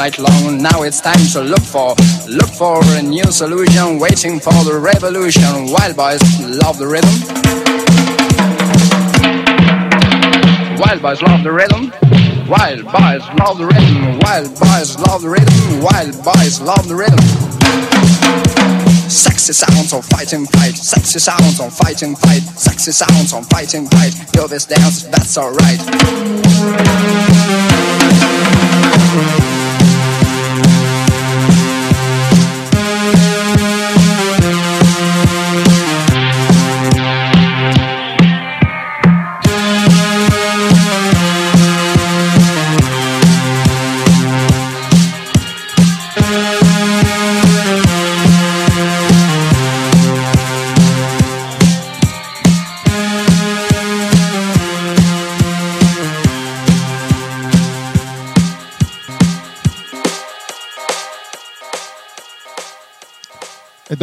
Speaker 2: Night long.
Speaker 11: Now it's time to look for, look for a new solution. Waiting for the revolution. Wild boys love the rhythm. Wild boys love the rhythm. Wild boys love the rhythm. Wild boys love the rhythm. Wild boys love the rhythm. Sexy sounds on fighting fight. Sexy sounds on fighting fight. Sexy sounds on fighting fight. Do this dance, that's alright.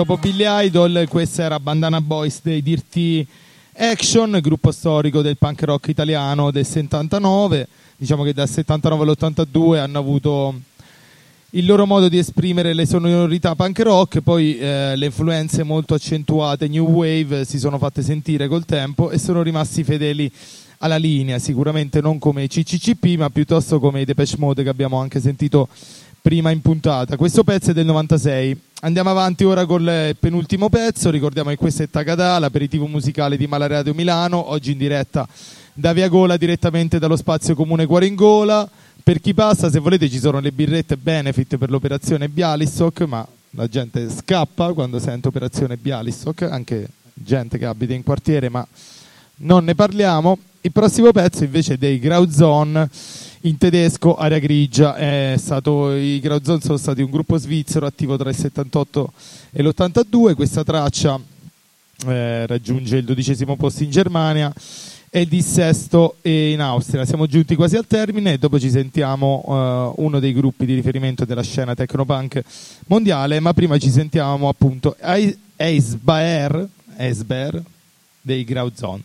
Speaker 1: Dopo Billy Idol, questa era Bandana Boys dei Dirty Action, gruppo storico del punk rock italiano del 79. Diciamo che dal 79 all'82 hanno avuto il loro modo di esprimere le sonorità punk rock, poi eh, le influenze molto accentuate new wave si sono fatte sentire col tempo e sono rimasti fedeli alla linea, sicuramente non come i CCCP, ma piuttosto come i Depeche Mode che abbiamo anche sentito prima in puntata. Questo pezzo è del 96. Andiamo avanti ora con il penultimo pezzo. Ricordiamo che questo è Takada, l'aperitivo musicale di Malaradio Milano, oggi in diretta da Via Gola direttamente dallo spazio comune Quarengola. Per chi passa, se volete, ci sono le birrette benefit per l'operazione Bialystok, ma la gente scappa quando sente operazione Bialystok, anche gente che abita in quartiere, ma non ne parliamo. Il prossimo pezzo invece è dei Grauzon in tedesco Area Grigia. È stato, I Grauzon sono stati un gruppo svizzero attivo tra il 78 e l'82. Questa traccia eh, raggiunge il dodicesimo posto in Germania e il dissesto in Austria. Siamo giunti quasi al termine e dopo ci sentiamo eh, uno dei gruppi di riferimento della scena tecnopunk mondiale, ma prima ci sentiamo appunto Eis- Eisbaer, Eisbaer dei Grauzon.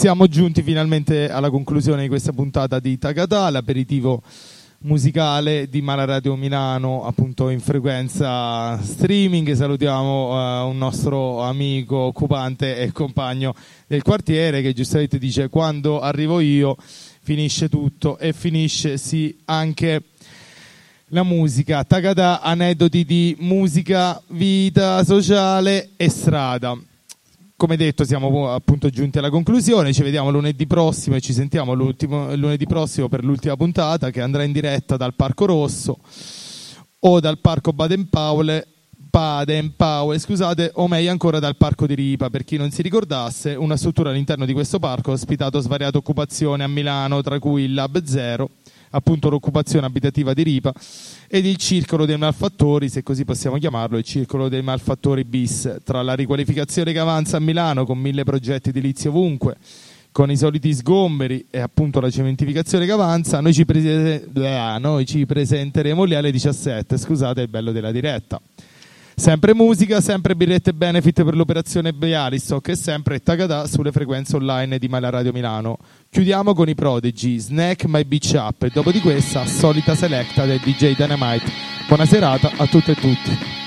Speaker 1: Siamo giunti finalmente alla conclusione di questa puntata di Tagada, l'aperitivo musicale di Mala Radio Milano, appunto in frequenza streaming. Salutiamo eh, un nostro amico occupante e compagno del quartiere che giustamente dice quando arrivo io finisce tutto e finisce sì anche la musica. Tagada, aneddoti di musica, vita sociale e strada. Come detto, siamo appunto giunti alla conclusione. Ci vediamo lunedì prossimo e ci sentiamo lunedì prossimo per l'ultima puntata che andrà in diretta dal Parco Rosso o dal Parco Baden-Powell. Baden-Powell, scusate, o meglio ancora dal Parco di Ripa. Per chi non si ricordasse, una struttura all'interno di questo parco ha ospitato svariate occupazioni a Milano, tra cui il Lab Zero, appunto l'occupazione abitativa di Ripa, ed il Circolo dei Malfattori, se così possiamo chiamarlo, il Circolo dei Malfattori bis, tra la riqualificazione che avanza a Milano con mille progetti edilizi ovunque, con i soliti sgomberi e appunto la cementificazione che avanza, noi ci, prese- noi ci presenteremo lì alle 17, scusate il bello della diretta. Sempre musica, sempre birrette benefit per l'operazione Bialystock e sempre Tagada sulle frequenze online di Mala Radio Milano. Chiudiamo con i Prodigy, Snack My Beach Up e dopo di questa solita selecta del DJ Dynamite. Buona serata a tutte e tutti.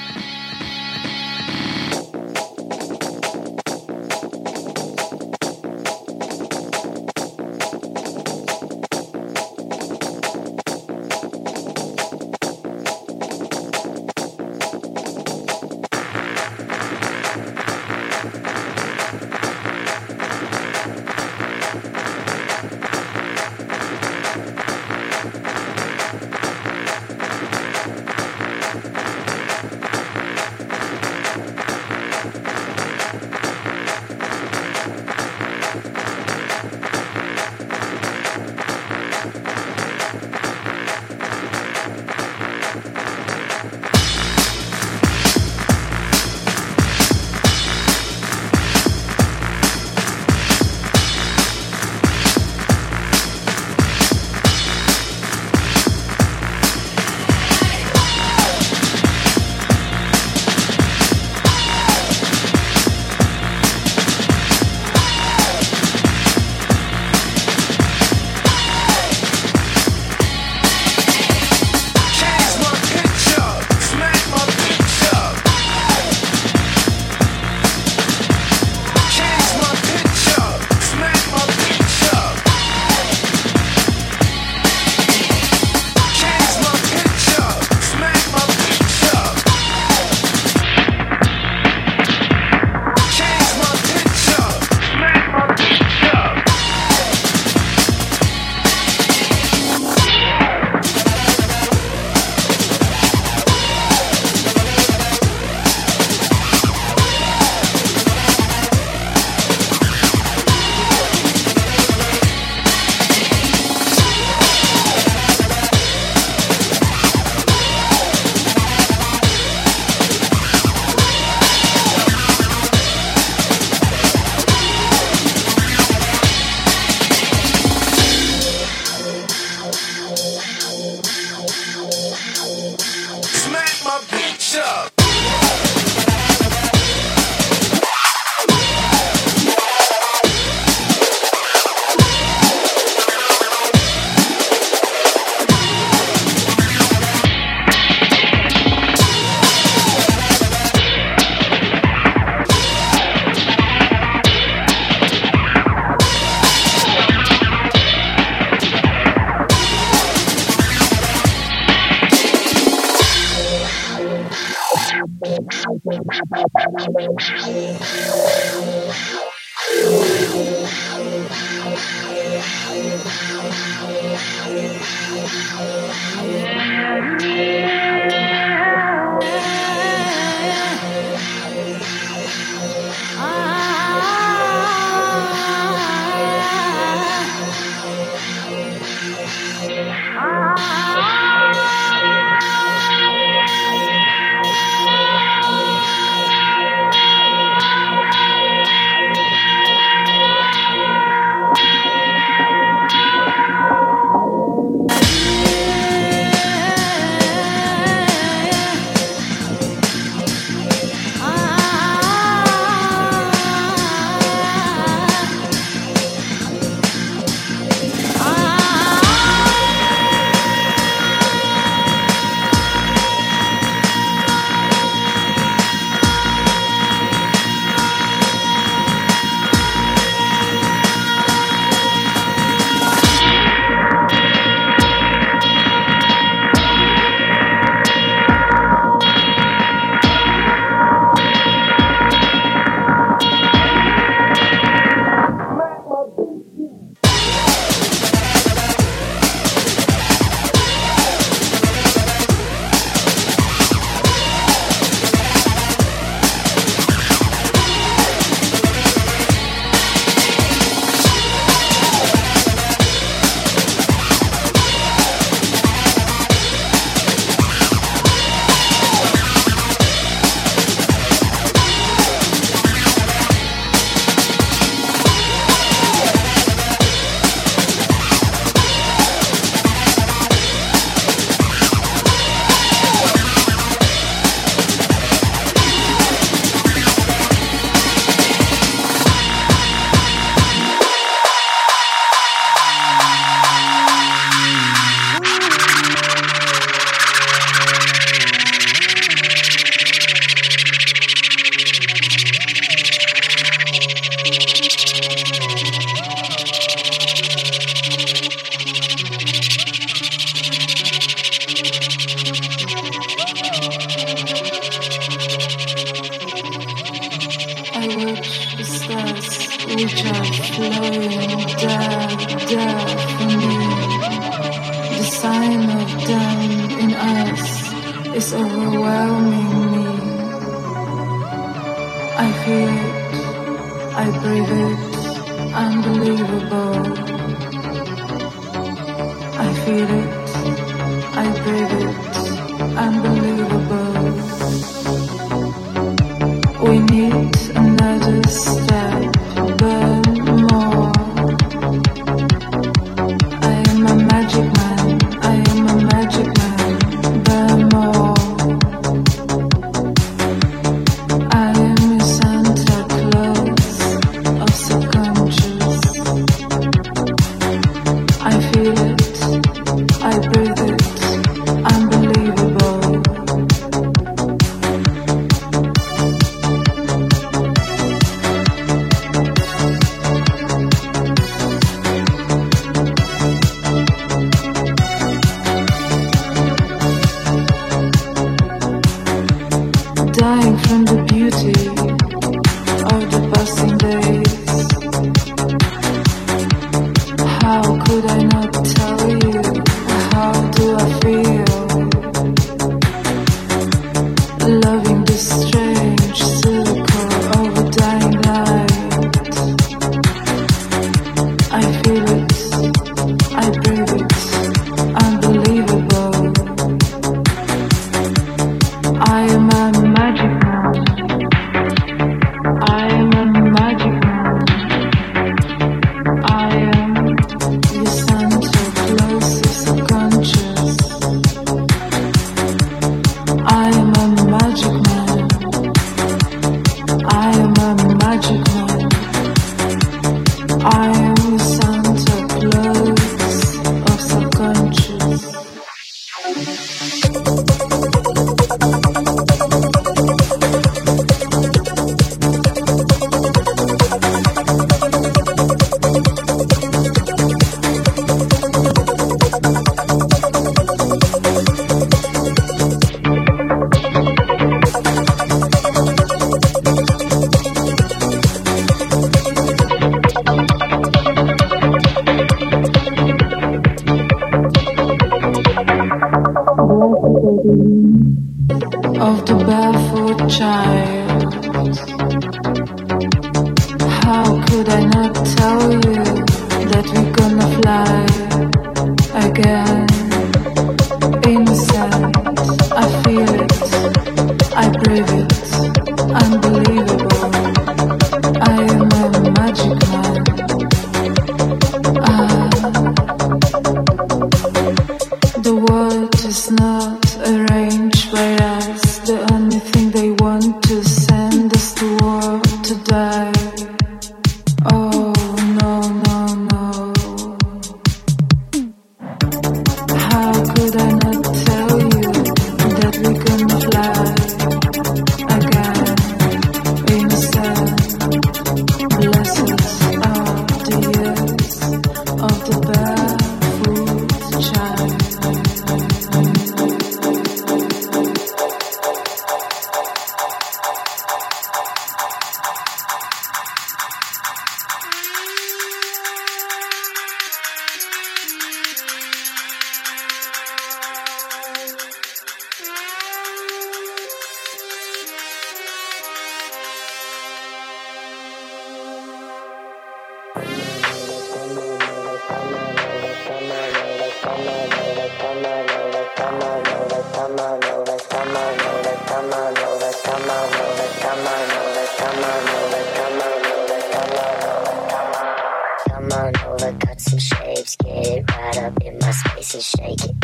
Speaker 12: Come on over, cut some shapes, get right up in my space and shake it.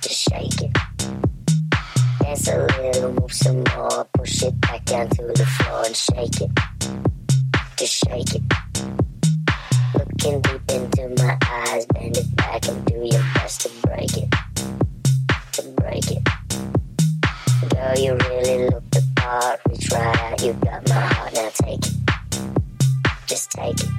Speaker 12: Just shake it. Dance a little, move some more, push it back down to the floor and shake it. Just shake it. Looking deep into my eyes, bend it back and do your best to break it. To break it. Girl, you really look the part, reach right out, you got my heart, now take it. Just take it.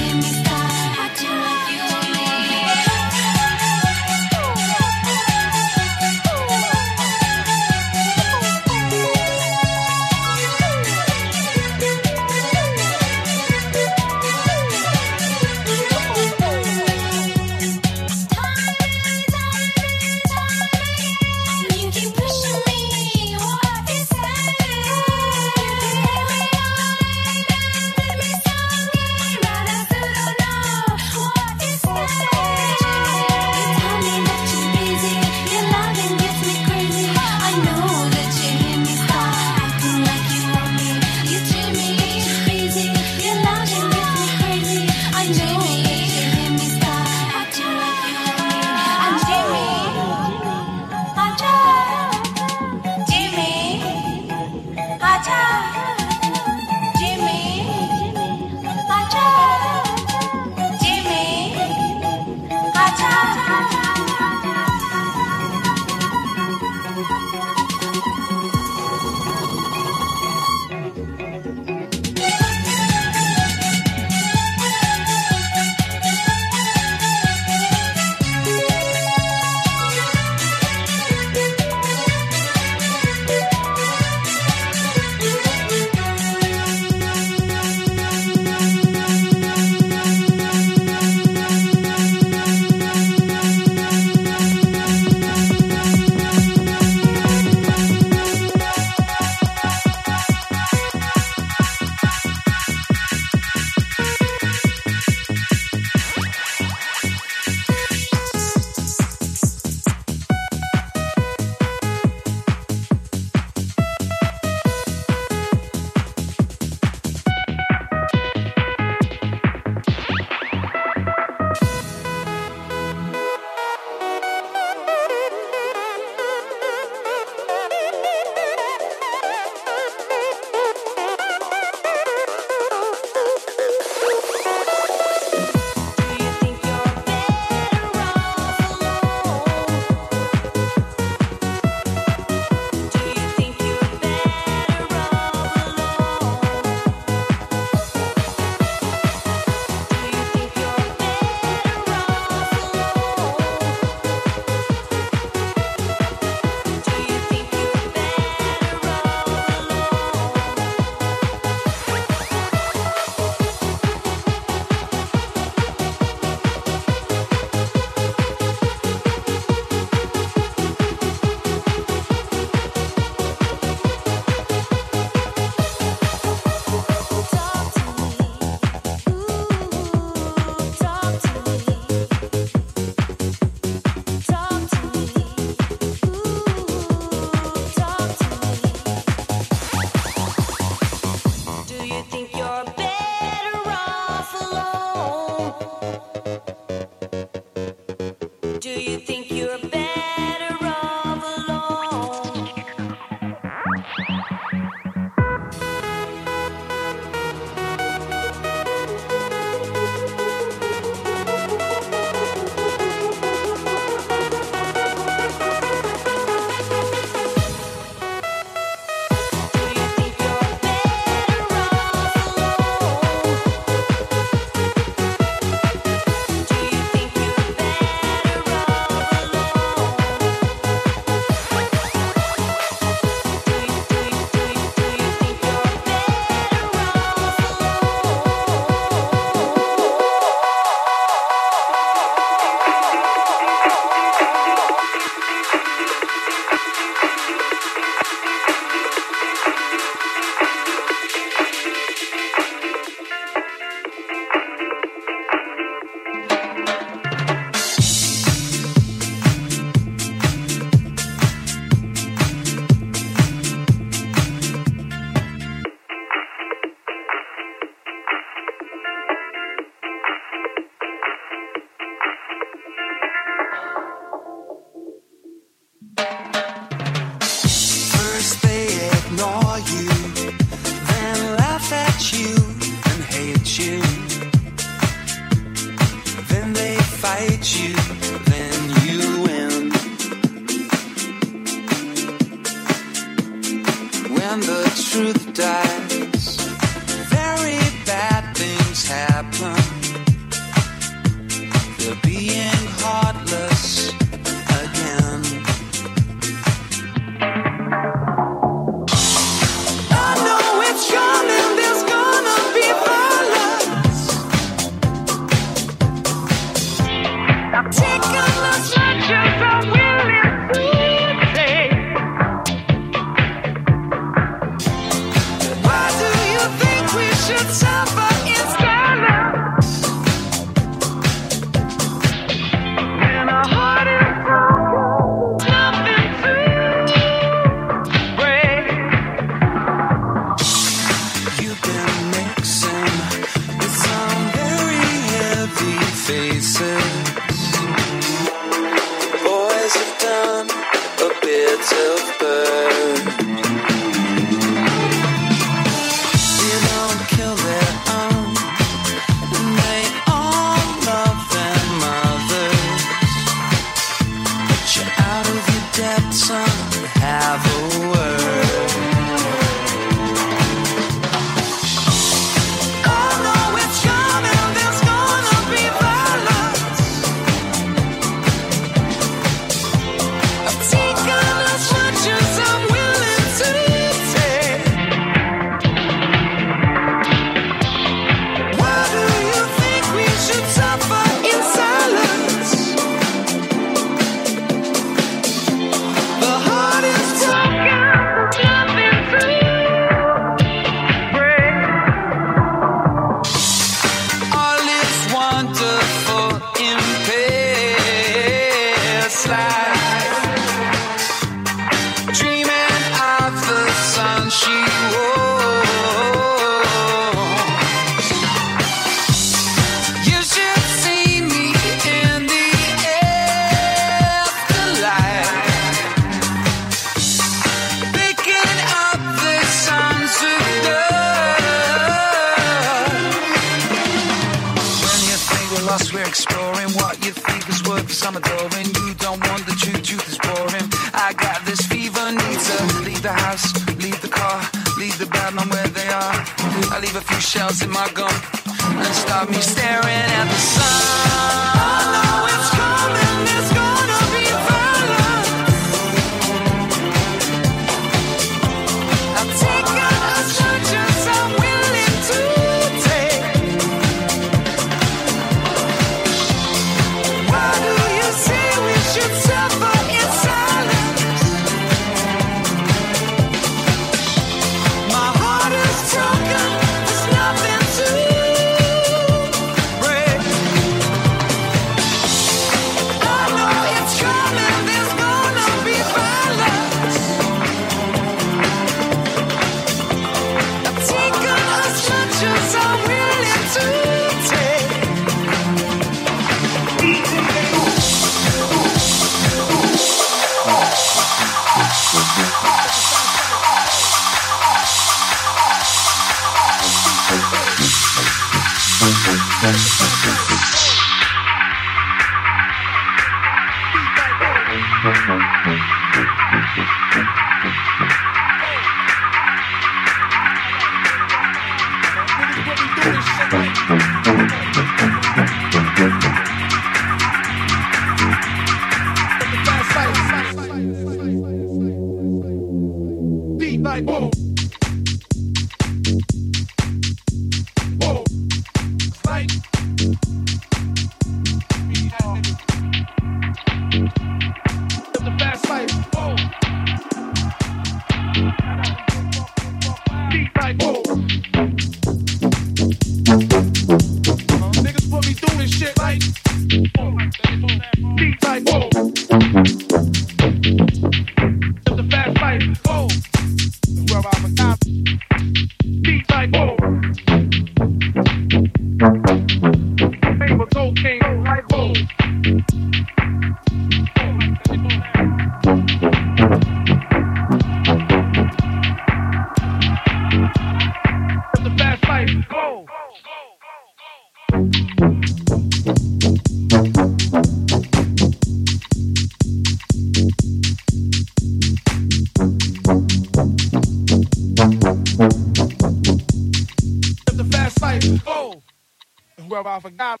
Speaker 13: I
Speaker 14: forgot.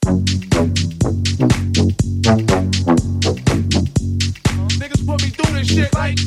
Speaker 14: Niggas put me through this shit like.